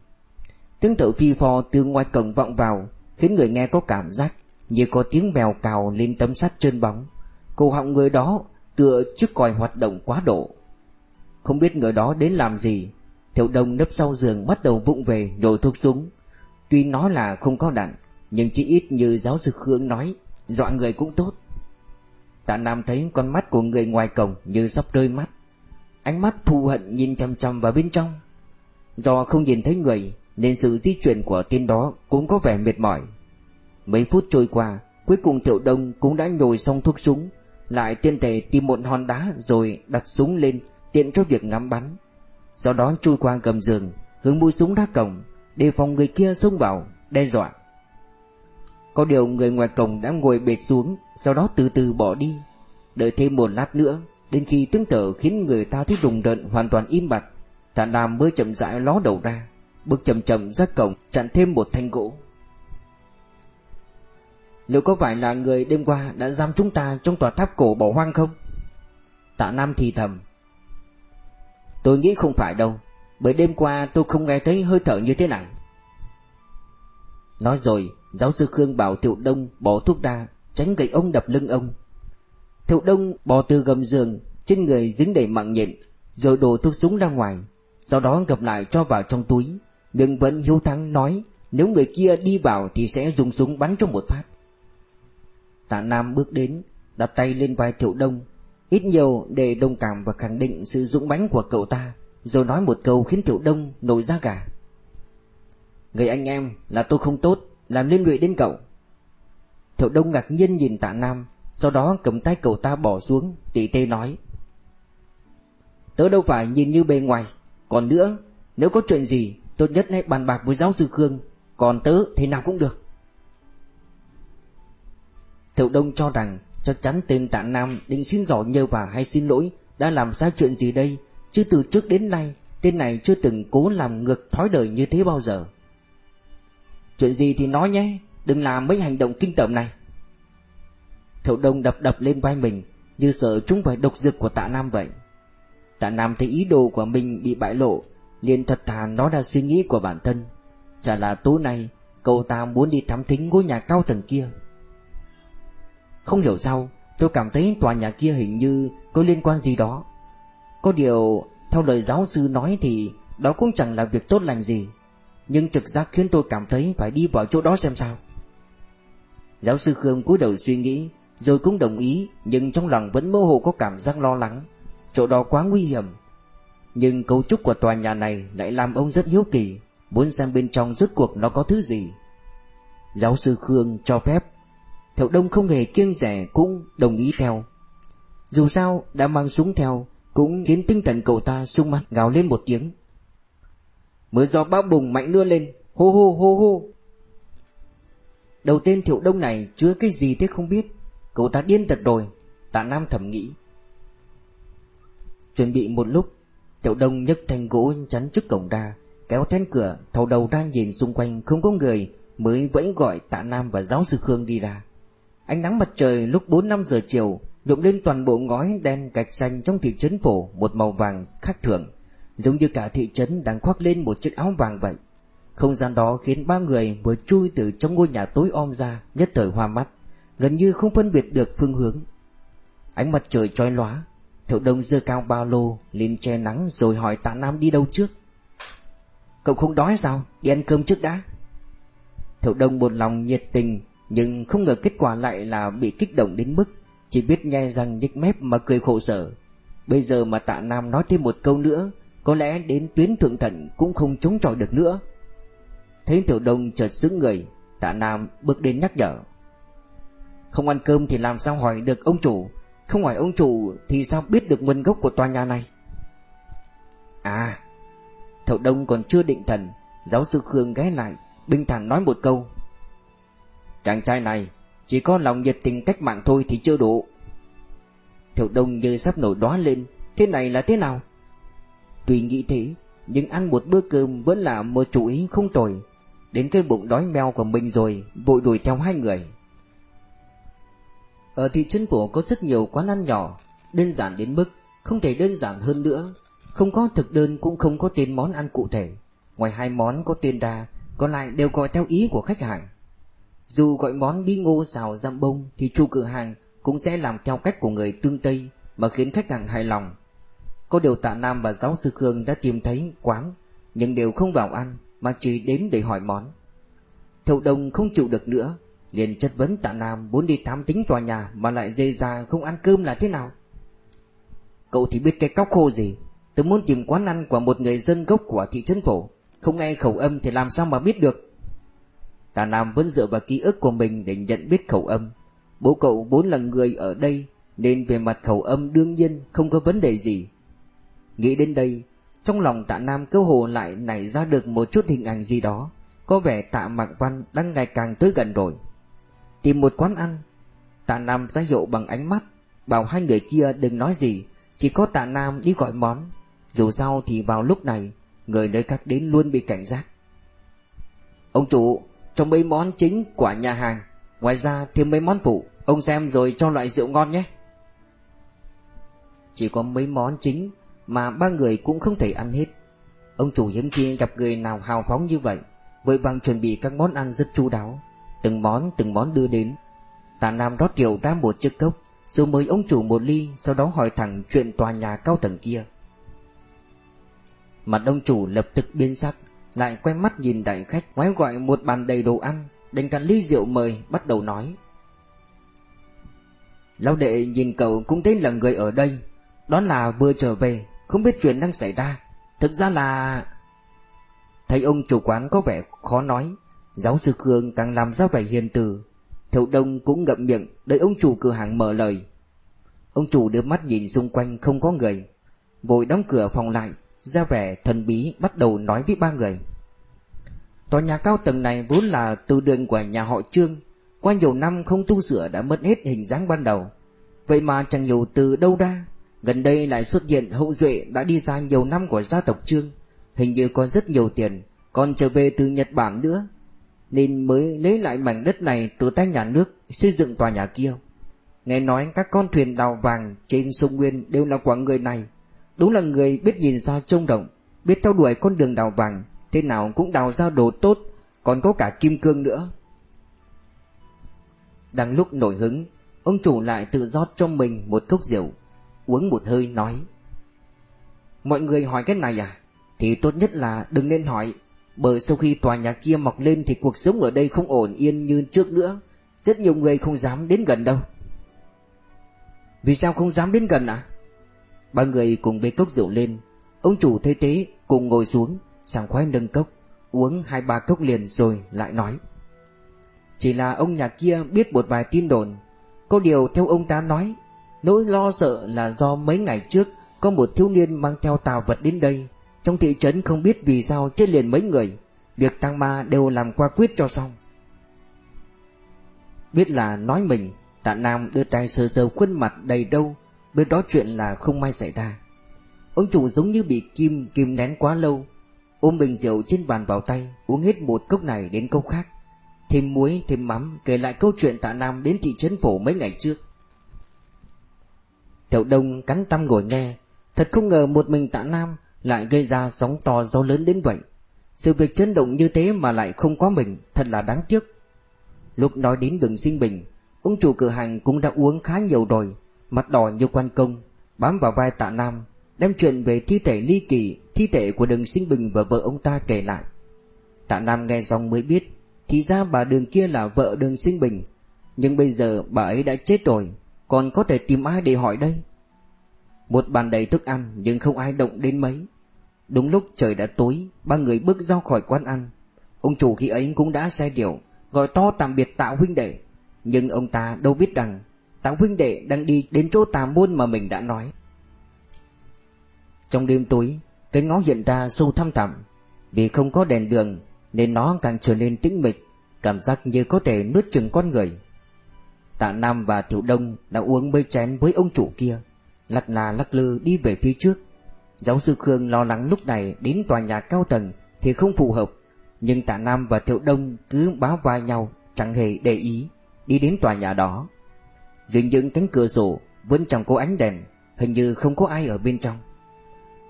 Tiếng thở phi phò từ ngoài cổng vọng vào, khiến người nghe có cảm giác như có tiếng mèo cào lên tấm sắt trơn bóng. Cổ họng người đó tựa trước còi hoạt động quá độ. Không biết người đó đến làm gì, Thiệu Đông nấp sau giường bắt đầu vụng về nhồi thuốc súng. Tuy nói là không có đạn, nhưng chỉ ít như giáo sư Khương nói Dọa người cũng tốt. Tạ Nam thấy con mắt của người ngoài cổng Như sắp rơi mắt. Ánh mắt thù hận nhìn chăm chăm vào bên trong. Do không nhìn thấy người Nên sự di chuyển của tên đó Cũng có vẻ mệt mỏi. Mấy phút trôi qua Cuối cùng Thiệu Đông cũng đã nhồi xong thuốc súng. Lại tiên tề tìm một hòn đá Rồi đặt súng lên Tiện cho việc ngắm bắn. Sau đó chui qua gầm giường, Hướng mũi súng ra cổng, Đề phòng người kia xông vào, Đe dọa. Có điều người ngoài cổng đã ngồi bệt xuống, Sau đó từ từ bỏ đi. Đợi thêm một lát nữa, Đến khi tiếng thở khiến người ta thấy rùng rợn hoàn toàn im bặt, Tạ Nam mới chậm rãi ló đầu ra, Bước chậm chậm ra cổng, chặn thêm một thanh gỗ. Liệu có phải là người đêm qua đã giam chúng ta trong tòa tháp cổ bỏ hoang không? Tạ Nam thì thầm. Tôi nghĩ không phải đâu, Bởi đêm qua tôi không nghe thấy hơi thở như thế nào Nói rồi, Giáo sư Khương bảo Thiệu Đông bỏ thuốc ra, Tránh gậy ông đập lưng ông. Thiệu Đông bò từ gầm giường, Trên người dính đầy mặn nhện, Rồi đổ thuốc súng ra ngoài, Sau đó gặp lại cho vào trong túi. Miệng vẫn hiếu thắng nói, Nếu người kia đi vào thì sẽ dùng súng bắn trong một phát. Tạ Nam bước đến, Đặt tay lên vai Thiệu Đông Ít nhiều để đồng cảm và khẳng định sự dũng mãnh của cậu ta, Rồi nói một câu khiến Thiệu Đông nổi da gà. Người anh em, là tôi không tốt, làm liên lụy đến cậu. Thiệu Đông ngạc nhiên nhìn tạ Nam, Sau đó cầm tay cậu ta bỏ xuống tỷ tê nói. Tớ đâu phải nhìn như bề ngoài, Còn nữa, Nếu có chuyện gì, Tốt nhất hãy bàn bạc với giáo sư Khương, Còn tớ thế nào cũng được. Thiệu Đông cho rằng Chắc chắn tên tạ Nam định xin rõ nhờ và hay xin lỗi. Đã làm sao chuyện gì đây? Chứ từ trước đến nay, Tên này chưa từng cố làm ngược thói đời như thế bao giờ. Chuyện gì thì nói nhé, Đừng làm mấy hành động kinh tởm này. Thiệu Đông đập đập lên vai mình, Như sợ chúng phải độc dược của tạ Nam vậy. Tạ Nam thấy ý đồ của mình bị bại lộ, liền thật thà nói ra suy nghĩ của bản thân. Chả là tối nay, Cậu ta muốn đi thám thính ngôi nhà cao tầng kia. Không hiểu sao, Tôi cảm thấy tòa nhà kia hình như Có liên quan gì đó. Có điều, Theo lời giáo sư nói thì Đó cũng chẳng là việc tốt lành gì. Nhưng trực giác khiến tôi cảm thấy Phải đi vào chỗ đó xem sao. Giáo sư Khương cúi đầu suy nghĩ, Rồi cũng đồng ý, Nhưng trong lòng vẫn mơ hồ có cảm giác lo lắng. Chỗ đó quá nguy hiểm. Nhưng cấu trúc của tòa nhà này Lại làm ông rất hiếu kỳ, Muốn xem bên trong rốt cuộc nó có thứ gì. Giáo sư Khương cho phép. Thiệu Đông không hề kiêng rẻ Cũng đồng ý theo. Dù sao, đã mang súng theo, Cũng khiến tinh thần cậu ta sung mắt gào lên một tiếng. Mới gió bão bùng mạnh đưa lên, Hô hô hô hô. Đầu tên Thiệu Đông này chứa cái gì thế không biết, Cậu ta điên thật rồi, Tạ Nam thầm nghĩ. Chuẩn bị một lúc, thiệu Đông nhấc thanh gỗ chắn trước cổng ra, Kéo then cửa Thầu đầu đang nhìn xung quanh không có người, Mới vẫy gọi tạ Nam và giáo sư Khương đi ra. Ánh nắng mặt trời lúc 4-5 giờ chiều Nhuộm lên toàn bộ ngói đen gạch xanh trong thị trấn phổ, Một màu vàng khác thường, Giống như cả thị trấn đang khoác lên một chiếc áo vàng vậy Không gian đó khiến ba người vừa chui từ trong ngôi nhà tối om ra, Nhất thời hoa mắt, Gần như không phân biệt được phương hướng Ánh mặt trời trói lóa Thiệu Đông giơ cao ba lô, lên che nắng rồi hỏi Tạ Nam đi đâu trước. Cậu không đói sao? Đi ăn cơm trước đã. Thiệu Đông một lòng nhiệt tình nhưng không ngờ kết quả lại là bị kích động đến mức chỉ biết nhai răng nhếch mép mà cười khổ sở. Bây giờ mà Tạ Nam nói thêm một câu nữa, có lẽ đến tuyến thượng thận cũng không chống chọi được nữa. Thấy Tiểu Đông chợt sững người, Tạ Nam bước đến nhắc nhở. Không ăn cơm thì làm sao hỏi được ông chủ không hỏi ông chủ thì sao biết được nguồn gốc của tòa nhà này À Thậu Đông còn chưa định thần Giáo sư Khương ghé lại Bình thản nói một câu Chàng trai này, Chỉ có lòng nhiệt tình cách mạng thôi thì chưa đủ. Thiệu Đông như sắp nổi đóa lên, Thế này là thế nào? Tuy nghĩ thế, Nhưng ăn một bữa cơm vẫn là một chủ ý không tồi. Đến cái bụng đói meo của mình rồi, Vội đuổi theo hai người. Ở thị trấn cổ có rất nhiều quán ăn nhỏ, Đơn giản đến mức Không thể đơn giản hơn nữa. Không có thực đơn cũng không có tên món ăn cụ thể. Ngoài hai món có tên đa Còn lại đều gọi theo ý của khách hàng. Dù gọi món bí ngô xào dăm bông Thì chủ cửa hàng cũng sẽ làm theo cách của người tương Tây Mà khiến khách hàng hài lòng Có điều tạ Nam và giáo sư Khương đã tìm thấy quán Nhưng đều không vào ăn Mà chỉ đến để hỏi món Thậu đồng không chịu được nữa liền chất vấn tạ Nam muốn đi thám tính tòa nhà mà lại dây ra không ăn cơm là thế nào. Cậu thì biết cái cóc khô gì, tôi muốn tìm quán ăn của một người dân gốc của thị trấn phổ, không nghe khẩu âm thì làm sao mà biết được. Tạ Nam vẫn dựa vào ký ức của mình để nhận biết khẩu âm. Bố cậu vốn là người ở đây nên về mặt khẩu âm đương nhiên không có vấn đề gì. Nghĩ đến đây, trong lòng tạ Nam cơ hồ lại nảy ra được một chút hình ảnh gì đó, có vẻ tạ Mạc Văn đang ngày càng tới gần rồi. Tìm một quán ăn Tạ Nam ra hiệu bằng ánh mắt Bảo hai người kia đừng nói gì Chỉ có tạ Nam đi gọi món Dù sao thì vào lúc này Người nơi khác đến luôn bị cảnh giác Ông chủ trong mấy món chính của nhà hàng. Ngoài ra thêm mấy món phụ, Ông xem rồi cho loại rượu ngon nhé. Chỉ có mấy món chính Mà ba người cũng không thể ăn hết. Ông chủ hiếm khi gặp người nào hào phóng như vậy, Vội vàng chuẩn bị các món ăn rất chu đáo. Từng món từng món đưa đến. Tà Nam rót rượu ra một chiếc cốc, Rồi mời ông chủ một ly, Sau đó hỏi thẳng chuyện tòa nhà cao tầng kia. Mặt ông chủ lập tức biến sắc. Lại quay mắt nhìn đại khách, Ngoái gọi một bàn đầy đồ ăn. Đánh cả ly rượu mời, bắt đầu nói. Lão đệ nhìn cậu cũng thấy là người ở đây. Đó là vừa trở về, Không biết chuyện đang xảy ra. Thực ra là Thấy ông chủ quán có vẻ khó nói, Giáo sư Khương càng làm ra vẻ hiền từ. Thiệu Đông cũng ngậm miệng, Đợi ông chủ cửa hàng mở lời. Ông chủ đưa mắt nhìn xung quanh không có người, Vội đóng cửa phòng lại. Ra vẻ thần bí, bắt đầu nói với ba người. Tòa nhà cao tầng này vốn là từ đường của nhà họ Trương, Qua nhiều năm không tu sửa đã mất hết hình dáng ban đầu. Vậy mà chẳng hiểu từ đâu ra, Gần đây lại xuất hiện hậu duệ đã đi ra nhiều năm của gia tộc Trương, Hình như có rất nhiều tiền, Còn trở về từ Nhật Bản nữa, Nên mới lấy lại mảnh đất này từ tay nhà nước, Xây dựng tòa nhà kia. Nghe nói các con thuyền đào vàng trên sông Nguyên đều là của người này Đúng là người biết nhìn xa trông rộng, Biết theo đuổi con đường đào vàng, Thế nào cũng đào ra đồ tốt, Còn có cả kim cương nữa. Đang lúc nổi hứng, Ông chủ lại tự rót cho mình một cốc rượu, Uống một hơi nói. Mọi người hỏi cái này à? Thì tốt nhất là đừng nên hỏi, Bởi sau khi tòa nhà kia mọc lên Thì cuộc sống ở đây không ổn yên như trước nữa. Rất nhiều người không dám đến gần đâu. Vì sao không dám đến gần à? Ba người cùng bê cốc rượu lên. Ông chủ thấy thế, cùng ngồi xuống, sảng khoái nâng cốc, Uống hai ba cốc liền rồi lại nói. Chỉ là ông nhà kia biết một vài tin đồn. Có điều theo ông ta nói, Nỗi lo sợ là do mấy ngày trước Có một thiếu niên mang theo tàu vật đến đây. Trong thị trấn không biết vì sao chết liền mấy người. Việc tăng ma đều làm qua quyết cho xong. Biết là nói mình, Tạ Nam đưa tay sờ sờ khuôn mặt đầy đâu Biết đó chuyện là không may xảy ra. Ông chủ giống như bị kim kim nén quá lâu, Ôm bình rượu trên bàn vào tay, Uống hết một cốc này đến cốc khác. Thêm muối, thêm mắm, Kể lại câu chuyện tạ Nam đến thị trấn phổ mấy ngày trước. Thiệu Đông cắn tăm ngồi nghe, Thật không ngờ một mình tạ Nam Lại gây ra sóng to gió lớn đến vậy. Sự việc chấn động như thế mà lại không có mình, Thật là đáng tiếc. Lúc nói đến đường sinh bình, Ông chủ cửa hàng cũng đã uống khá nhiều rồi. Mặt đỏ như quan công, Bám vào vai tạ Nam, Đem chuyện về thi thể ly kỳ, Thi thể của đường sinh bình và vợ ông ta kể lại. Tạ Nam nghe xong mới biết, Thì ra bà đường kia là vợ đường sinh bình. Nhưng bây giờ bà ấy đã chết rồi, Còn có thể tìm ai để hỏi đây? Một bàn đầy thức ăn, Nhưng không ai động đến mấy. Đúng lúc trời đã tối, Ba người bước ra khỏi quán ăn. Ông chủ khi ấy cũng đã xe điệu Gọi to tạm biệt tạo huynh đệ. Nhưng ông ta đâu biết rằng Tạo huynh đệ đang đi đến chỗ tà môn mà mình đã nói. Trong đêm tối, cái ngõ hiện ra sâu thăm thẳm. Vì không có đèn đường, Nên nó càng trở nên tĩnh mịch, Cảm giác như có thể nuốt chừng con người. Tạ Nam và Thiệu Đông đã uống bơi chén với ông chủ kia lặt là lắc lư đi về phía trước. Giáo sư Khương lo lắng lúc này đến tòa nhà cao tầng Thì không phù hợp, Nhưng Tạ Nam và Thiệu Đông cứ báo vai nhau, Chẳng hề để ý, Đi đến tòa nhà đó. Dưới những cánh cửa sổ Vẫn chẳng có ánh đèn, Hình như không có ai ở bên trong.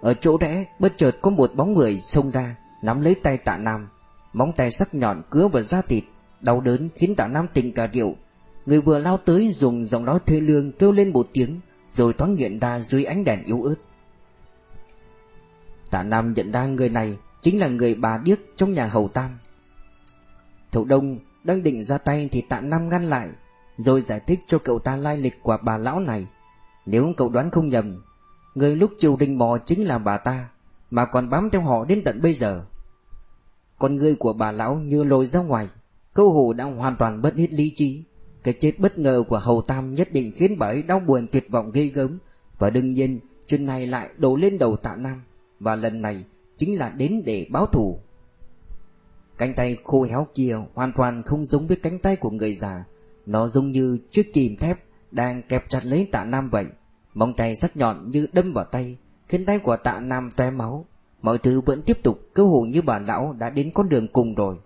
Ở chỗ rẽ, bất chợt có một bóng người xông ra, Nắm lấy tay tạ Nam. Móng tay sắc nhọn cứa vào da thịt, Đau đớn khiến tạ Nam tỉnh cả rượu Người vừa lao tới dùng giọng nói thê lương kêu lên một tiếng, Rồi thoáng hiện ra dưới ánh đèn yếu ớt. Tạ Nam nhận ra người này Chính là người bà điếc trong nhà hầu tam. Thậu Đông đang định ra tay thì tạ Nam ngăn lại rồi giải thích cho cậu ta lai lịch của bà lão này. Nếu cậu đoán không nhầm, Người lúc triều đình mò chính là bà ta, Mà còn bám theo họ đến tận bây giờ. Con người của bà lão như lồi ra ngoài Câu hồ đã hoàn toàn bất hết lý trí. Cái chết bất ngờ của hầu tam nhất định khiến bà ấy đau buồn tuyệt vọng ghê gớm. Và đương nhiên, chuyện này lại đổ lên đầu tạ nam, Và lần này chính là đến để báo thù. Cánh tay khô héo kia hoàn toàn không giống với cánh tay của người già nó giống như chiếc kìm thép đang kẹp chặt lấy tạ nam vậy. Móng tay sắc nhọn như đâm vào tay, Khiến tay của tạ nam toé máu. Mọi thứ vẫn tiếp tục Cơ hồ như bà lão đã đến con đường cùng rồi.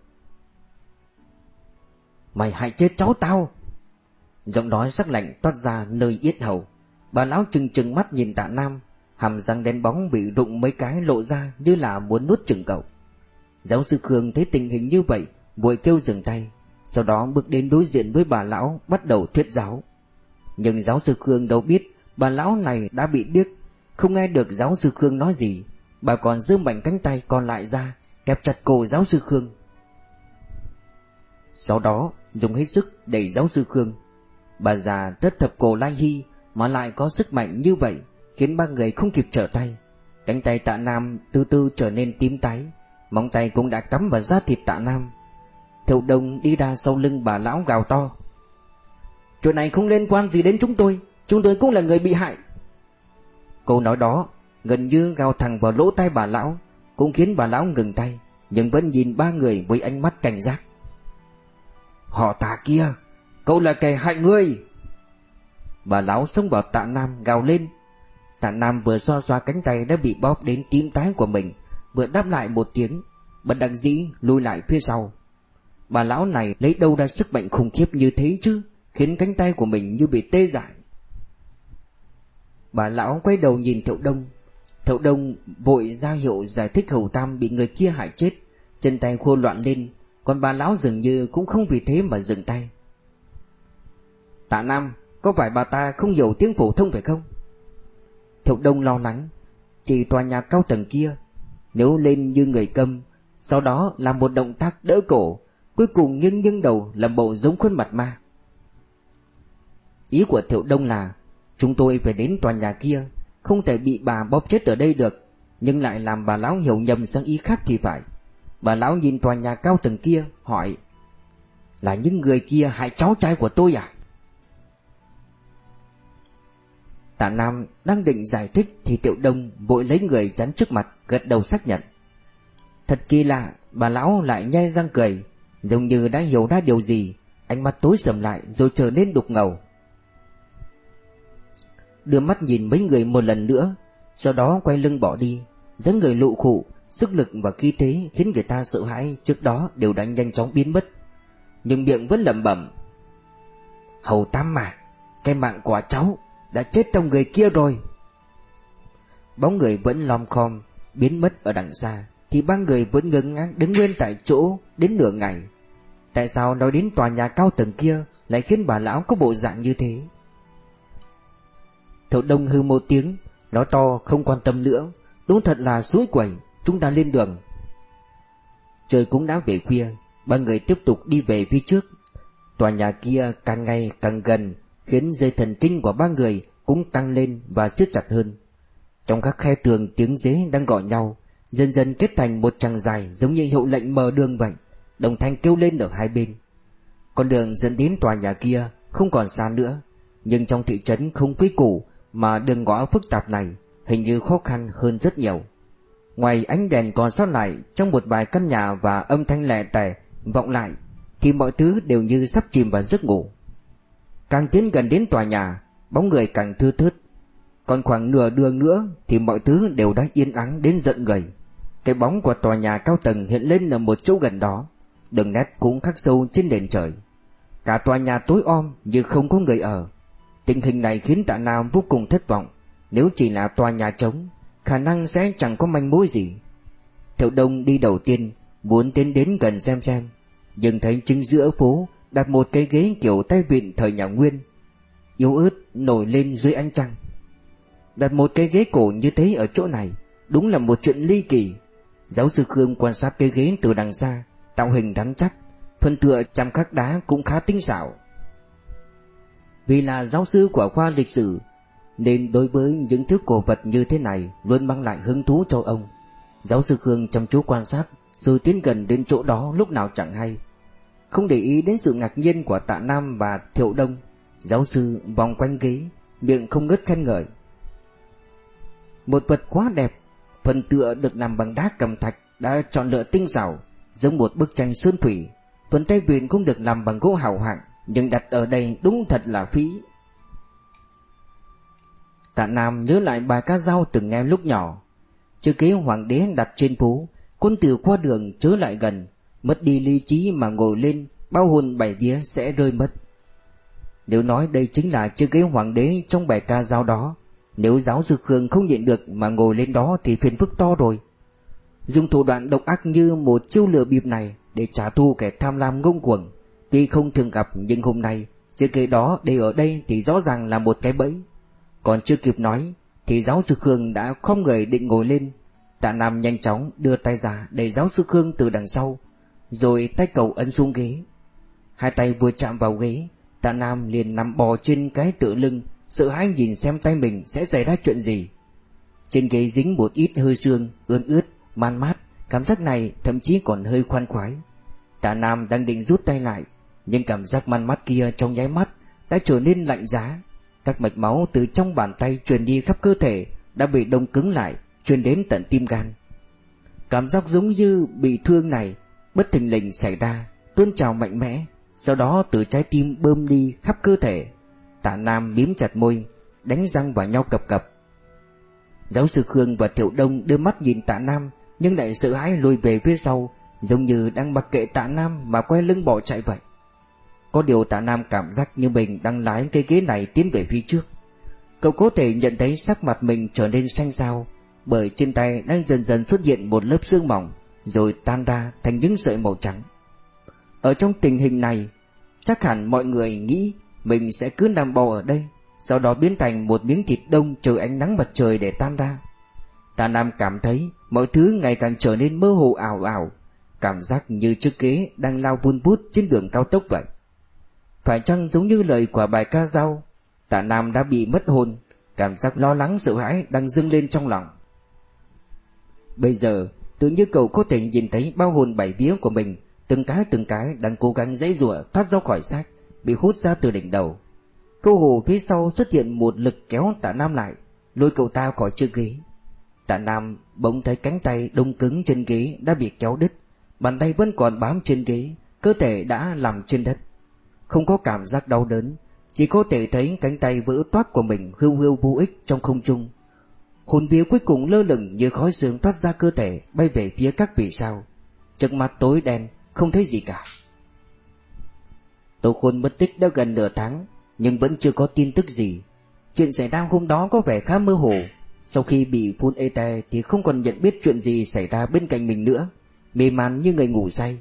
Mày hại chết cháu tao! Giọng nói sắc lạnh toát ra nơi yết hầu. Bà lão trừng trừng mắt nhìn tạ nam, Hàm răng đen bóng bị rụng mấy cái lộ ra Như là muốn nuốt chừng cậu. Giáo sư Khương thấy tình hình như vậy, Vội kêu dừng tay. Sau đó bước đến đối diện với bà lão, Bắt đầu thuyết giáo. Nhưng giáo sư Khương đâu biết, Bà lão này đã bị điếc. Không nghe được giáo sư Khương nói gì, Bà còn giữ mạnh cánh tay còn lại ra, Kẹp chặt cổ giáo sư Khương. Sau đó, dùng hết sức đẩy giáo sư Khương. Bà già rất thập cổ Lai Hy Mà lại có sức mạnh như vậy, Khiến ba người không kịp trở tay. Cánh tay tạ Nam từ từ trở nên tím tái, Móng tay cũng đã cắm vào da thịt tạ Nam. Thiệu đồng đi ra sau lưng bà lão gào to. Chuyện này không liên quan gì đến chúng tôi Chúng tôi cũng là người bị hại. Câu nói đó Gần như gào thẳng vào lỗ tai bà lão, Cũng khiến bà lão ngừng tay, Nhưng vẫn nhìn ba người với ánh mắt cảnh giác. Họ tà kia, Cậu là kẻ hại ngươi Bà lão xông vào tạ Nam gào lên. Tạ Nam vừa xoa xoa cánh tay đã bị bóp đến tím tái của mình, Vừa đáp lại một tiếng bật đằng dĩ lùi lại phía sau. Bà lão này lấy đâu ra sức mạnh khủng khiếp như thế chứ? Khiến cánh tay của mình như bị tê dại. Bà lão quay đầu nhìn Thiệu Đông. Thiệu Đông vội ra hiệu giải thích Hầu Tam bị người kia hại chết. Chân tay khô loạn lên, Còn bà lão dường như cũng không vì thế mà dừng tay. Tạ Nam, Có phải bà ta không hiểu tiếng phổ thông phải không? Thiệu Đông lo lắng, Chỉ tòa nhà cao tầng kia, Nếu lên như người câm Sau đó làm một động tác đỡ cổ Cuối cùng nghiêng nghiêng đầu làm bộ giống khuôn mặt ma. Ý của Thiệu Đông là, Chúng tôi phải đến tòa nhà kia, Không thể bị bà bóp chết ở đây được, Nhưng lại làm bà lão hiểu nhầm sang ý khác thì phải. Bà lão nhìn tòa nhà cao tầng kia, Hỏi, Là những người kia hại cháu trai của tôi à? Tạ Nam đang định giải thích Thì Tiệu Đông vội lấy người chắn trước mặt, Gật đầu xác nhận. Thật kỳ lạ, Bà lão lại nhai răng cười Giống như đã hiểu ra điều gì, Ánh mắt tối sầm lại rồi trở nên đục ngầu. Đưa mắt nhìn mấy người một lần nữa, Sau đó quay lưng bỏ đi dáng người lụ khụ, Sức lực và khí thế khiến người ta sợ hãi Trước đó đều đã nhanh chóng biến mất. Nhưng miệng vẫn lẩm bẩm, Hầu Tam mà Cái mạng của cháu Đã chết trong người kia rồi. Bóng người vẫn lom khom, Biến mất ở đằng xa, Thì ba người vẫn ngưng ngác đứng nguyên tại chỗ Đến nửa ngày. Tại sao nói đến tòa nhà cao tầng kia Lại khiến bà lão có bộ dạng như thế? Thậu đông hư một tiếng, Nó to, không quan tâm nữa. Đúng thật là suối quẩy, Chúng ta lên đường. Trời cũng đã về khuya, Ba người tiếp tục đi về phía trước. Tòa nhà kia càng ngày càng gần, Khiến dây thần kinh của ba người Cũng tăng lên và siết chặt hơn. Trong các khe tường tiếng dế đang gọi nhau, Dần dần kết thành một tràng dài Giống như hiệu lệnh mở đường vậy. Đồng thanh kêu lên ở hai bên. Con đường dẫn đến tòa nhà kia Không còn xa nữa, Nhưng trong thị trấn không quý củ Mà đường ngõ phức tạp này Hình như khó khăn hơn rất nhiều. Ngoài ánh đèn còn sót lại Trong một vài căn nhà và âm thanh lẻ tẻ Vọng lại, Thì mọi thứ đều như sắp chìm vào giấc ngủ. Càng tiến gần đến tòa nhà, Bóng người càng thưa thớt. Còn khoảng nửa đường nữa Thì mọi thứ đều đã yên ắng đến giận người Cái bóng của tòa nhà cao tầng hiện lên ở một chỗ gần đó. Đường nét cũng khắc sâu trên nền trời. Cả tòa nhà tối om như không có người ở. Tình hình này khiến tạ Nam vô cùng thất vọng. Nếu chỉ là tòa nhà trống, Khả năng sẽ chẳng có manh mối gì. Thiệu Đông đi đầu tiên, Muốn tiến đến gần xem xem. Nhưng thấy chính giữa phố Đặt một cái ghế kiểu tay vịn thời nhà Nguyên. Yếu ớt nổi lên dưới ánh trăng. Đặt một cái ghế cổ như thế ở chỗ này, Đúng là một chuyện ly kỳ. Giáo sư Khương quan sát cái ghế từ đằng xa Tạo hình rắn chắc Phần tựa chạm khắc đá cũng khá tinh xảo. Vì là giáo sư của khoa lịch sử, Nên đối với những thứ cổ vật như thế này Luôn mang lại hứng thú cho ông. Giáo sư Khương chăm chú quan sát, Rồi tiến gần đến chỗ đó lúc nào chẳng hay. Không để ý đến sự ngạc nhiên của tạ Nam và Thiệu Đông, Giáo sư vòng quanh ghế, Miệng không ngớt khen ngợi. Một vật quá đẹp Phần tựa được làm bằng đá cầm thạch Đã chọn lựa tinh xảo. Giống một bức tranh sơn thủy Phần tay vịn cũng được làm bằng gỗ hào hạng Nhưng đặt ở đây đúng thật là phí. Tạ Nam nhớ lại bài ca dao từng nghe lúc nhỏ. Chữ kế hoàng đế đặt trên phố, Quân tử qua đường chớ lại gần. Mất đi lý trí mà ngồi lên, Bao hồn bảy vía sẽ rơi mất. Nếu nói đây chính là chữ kế hoàng đế trong bài ca dao đó, Nếu giáo sư Khương không nhịn được mà ngồi lên đó Thì phiền phức to rồi. Dùng thủ đoạn độc ác như một chiêu lừa bịp này Để trả thù kẻ tham lam ngông cuồng. Tuy không thường gặp, nhưng hôm nay, chưa kể đó để ở đây thì rõ ràng là một cái bẫy. Còn chưa kịp nói, Thì giáo sư Khương đã không người định ngồi lên. Tạ Nam nhanh chóng đưa tay ra Để giáo sư Khương từ đằng sau, Rồi tay cầu ấn xuống ghế. Hai tay vừa chạm vào ghế, Tạ Nam liền nằm bò trên cái tựa lưng, Sợ hãi nhìn xem tay mình sẽ xảy ra chuyện gì. Trên ghế dính một ít hơi sương Ướn ướt man mát Cảm giác này thậm chí còn hơi khoan khoái Tạ Nam đang định rút tay lại Nhưng cảm giác man mát kia trong nháy mắt Đã trở nên lạnh giá Các mạch máu từ trong bàn tay truyền đi khắp cơ thể đã bị đông cứng lại, truyền đến tận tim gan. Cảm giác giống như bị thương này bất thình lình xảy ra, tuôn trào mạnh mẽ, sau đó từ trái tim bơm đi khắp cơ thể. Tạ Nam miếm chặt môi, đánh răng vào nhau cập cập. Giáo sư Khương và Thiệu Đông đưa mắt nhìn Tạ Nam, nhưng lại sợ hãi lùi về phía sau, giống như đang mặc kệ Tạ Nam mà quay lưng bỏ chạy vậy. Có điều Tạ Nam cảm giác như mình đang lái cây ghế này tiến về phía trước. Cậu có thể nhận thấy sắc mặt mình trở nên xanh xao, bởi trên tay đang dần dần xuất hiện một lớp xương mỏng, rồi tan ra thành những sợi màu trắng. Ở trong tình hình này, chắc hẳn mọi người nghĩ mình sẽ cứ nằm bò ở đây, sau đó biến thành một miếng thịt đông chờ ánh nắng mặt trời để tan ra. Tạ Nam cảm thấy mọi thứ ngày càng trở nên mơ hồ ảo ảo, cảm giác như chiếc ghế đang lao vun bút trên đường cao tốc vậy. Phải chăng giống như lời của bài ca dao, Tạ Nam đã bị mất hồn, cảm giác lo lắng sợ hãi đang dâng lên trong lòng. Bây giờ, tự như cậu có thể nhìn thấy bao hồn bảy vía của mình, từng cái từng cái đang cố gắng dãy rủa thoát ra khỏi xác, bị hút ra từ đỉnh đầu. Câu hồ phía sau xuất hiện một lực kéo tạ Nam lại, lôi cậu ta khỏi chiếc ghế. Tạ Nam bỗng thấy cánh tay đông cứng trên ghế đã bị kéo đứt, bàn tay vẫn còn bám trên ghế, cơ thể đã nằm trên đất. Không có cảm giác đau đớn, chỉ có thể thấy cánh tay vỡ toát của mình hưu hưu vô ích trong không trung. Hồn bia cuối cùng lơ lửng như khói sương thoát ra cơ thể bay về phía các vì sao. Trước mặt tối đen, không thấy gì cả. Tô Khôn mất tích đã gần nửa tháng, nhưng vẫn chưa có tin tức gì. Chuyện xảy ra hôm đó có vẻ khá mơ hồ. Sau khi bị phun ete thì không còn nhận biết chuyện gì xảy ra bên cạnh mình nữa, mê man như người ngủ say.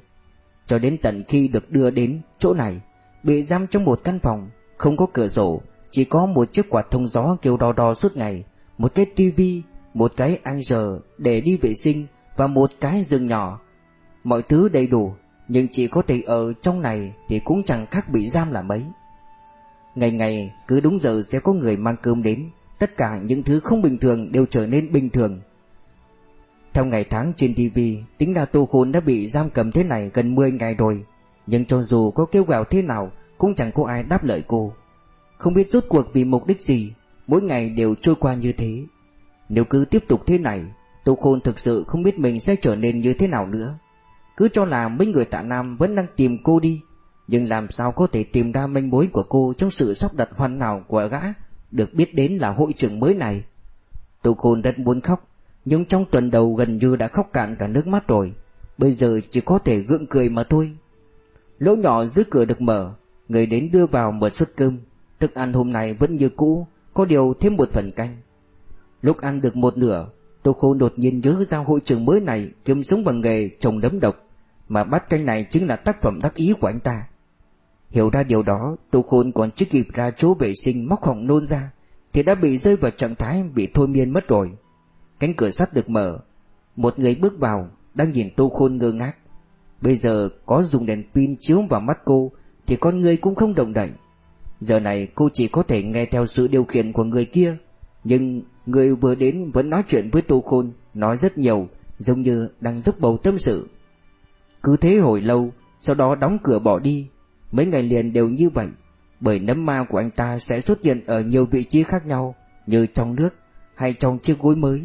Cho đến tận khi được đưa đến chỗ này, bị giam trong một căn phòng, không có cửa sổ, chỉ có một chiếc quạt thông gió kêu đo đo suốt ngày, một cái tivi, một cái anh giờ để đi vệ sinh và một cái giường nhỏ. Mọi thứ đầy đủ, nhưng chỉ có thể ở trong này thì cũng chẳng khác bị giam là mấy. Ngày ngày cứ đúng giờ sẽ có người mang cơm đến, tất cả những thứ không bình thường đều trở nên bình thường. Theo ngày tháng trên TV, tính ra Tô Khôn đã bị giam cầm thế này gần 10 ngày rồi, nhưng cho dù có kêu gào thế nào cũng chẳng có ai đáp lời cô. Không biết rốt cuộc vì mục đích gì, mỗi ngày đều trôi qua như thế. Nếu cứ tiếp tục thế này, Tô Khôn thực sự không biết mình sẽ trở nên như thế nào nữa. Cứ cho là mấy người tạ Nam vẫn đang tìm cô đi, nhưng làm sao có thể tìm ra manh mối của cô trong sự sắp đặt hoàn hảo của gã được biết đến là hội trưởng mới này. Tô Khôn rất muốn khóc, nhưng trong tuần đầu gần như đã khóc cạn cả nước mắt rồi, bây giờ chỉ có thể gượng cười mà thôi. Lỗ nhỏ dưới cửa được mở, người đến đưa vào một suất cơm, thức ăn hôm nay vẫn như cũ, có điều thêm một phần canh. Lúc ăn được một nửa, Tô Khôn đột nhiên nhớ ra hội trưởng mới này kiếm sống bằng nghề trồng đấm độc, mà bát canh này chính là tác phẩm đắc ý của anh ta. Hiểu ra điều đó, Tô Khôn còn chưa kịp ra chỗ vệ sinh móc họng nôn ra, thì đã bị rơi vào trạng thái bị thôi miên mất rồi. Cánh cửa sắt được mở, một người bước vào, đang nhìn Tô Khôn ngơ ngác. Bây giờ có dùng đèn pin chiếu vào mắt cô, thì con người cũng không động đậy. Giờ này cô chỉ có thể nghe theo sự điều khiển của người kia, nhưng người vừa đến vẫn nói chuyện với Tô Khôn, nói rất nhiều, giống như đang dốc bầu tâm sự. Cứ thế hồi lâu, sau đó đóng cửa bỏ đi, Mấy ngày liền đều như vậy Bởi nấm ma của anh ta sẽ xuất hiện ở nhiều vị trí khác nhau Như trong nước hay trong chiếc gối mới.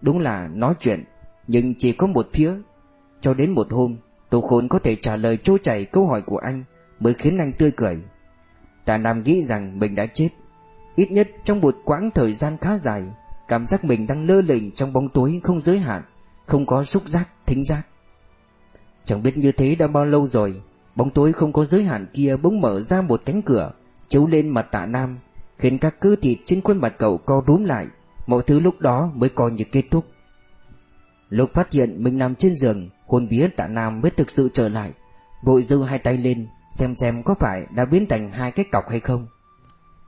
Đúng là nói chuyện Nhưng chỉ có một phía. Cho đến một hôm Tô Khôn có thể trả lời trôi chảy câu hỏi của anh Mới khiến anh tươi cười. Ta Nam nghĩ rằng mình đã chết. Ít nhất trong một quãng thời gian khá dài Cảm giác mình đang lơ lửng trong bóng tối không giới hạn Không có xúc giác, thính giác. Chẳng biết như thế đã bao lâu rồi Bóng tối không có giới hạn kia bỗng mở ra một cánh cửa, Chiếu lên mặt tạ nam, Khiến các cơ thịt trên khuôn mặt cậu co rúm lại, Mọi thứ lúc đó mới coi như kết thúc. Lúc phát hiện mình nằm trên giường, Hồn vía tạ nam mới thực sự trở lại, Vội giơ hai tay lên, Xem xem có phải đã biến thành hai cái cọc hay không.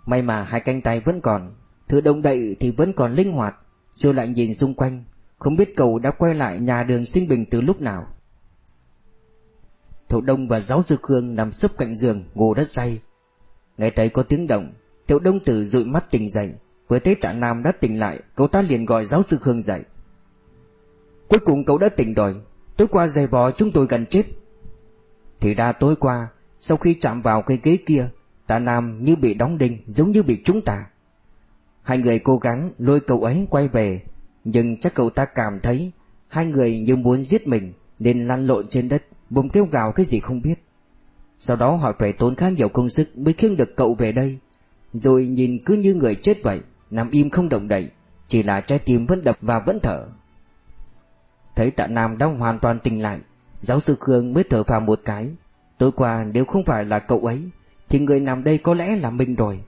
May mà hai cánh tay vẫn còn, Thứ động đậy thì vẫn còn linh hoạt, Rồi lại nhìn xung quanh, Không biết cậu đã quay lại nhà đường sinh bình từ lúc nào. Thiệu Đông và giáo sư Khương nằm sấp cạnh giường ngủ rất say. Nghe thấy có tiếng động, Thiệu Đông từ dụi mắt tỉnh dậy, vừa thấy Tạ Nam đã tỉnh lại, cậu ta liền gọi giáo sư Khương dậy. Cuối cùng cậu đã tỉnh rồi, tối qua giày vò chúng tôi gần chết. Thì ra tối qua, sau khi chạm vào cây ghế kia, Tạ Nam như bị đóng đinh, giống như bị trúng tà. Hai người cố gắng lôi cậu ấy quay về Nhưng chắc cậu ta cảm thấy Hai người như muốn giết mình Nên lăn lộn trên đất Bụng kêu gào cái gì không biết. Sau đó họ phải tốn khá nhiều công sức Mới khiêng được cậu về đây. Rồi nhìn cứ như người chết vậy, Nằm im không động đậy, Chỉ là trái tim vẫn đập và vẫn thở. Thấy tạ Nam đã hoàn toàn tỉnh lại, Giáo sư Khương mới thở vào một cái. Tối qua nếu không phải là cậu ấy, Thì người nằm đây có lẽ là mình rồi.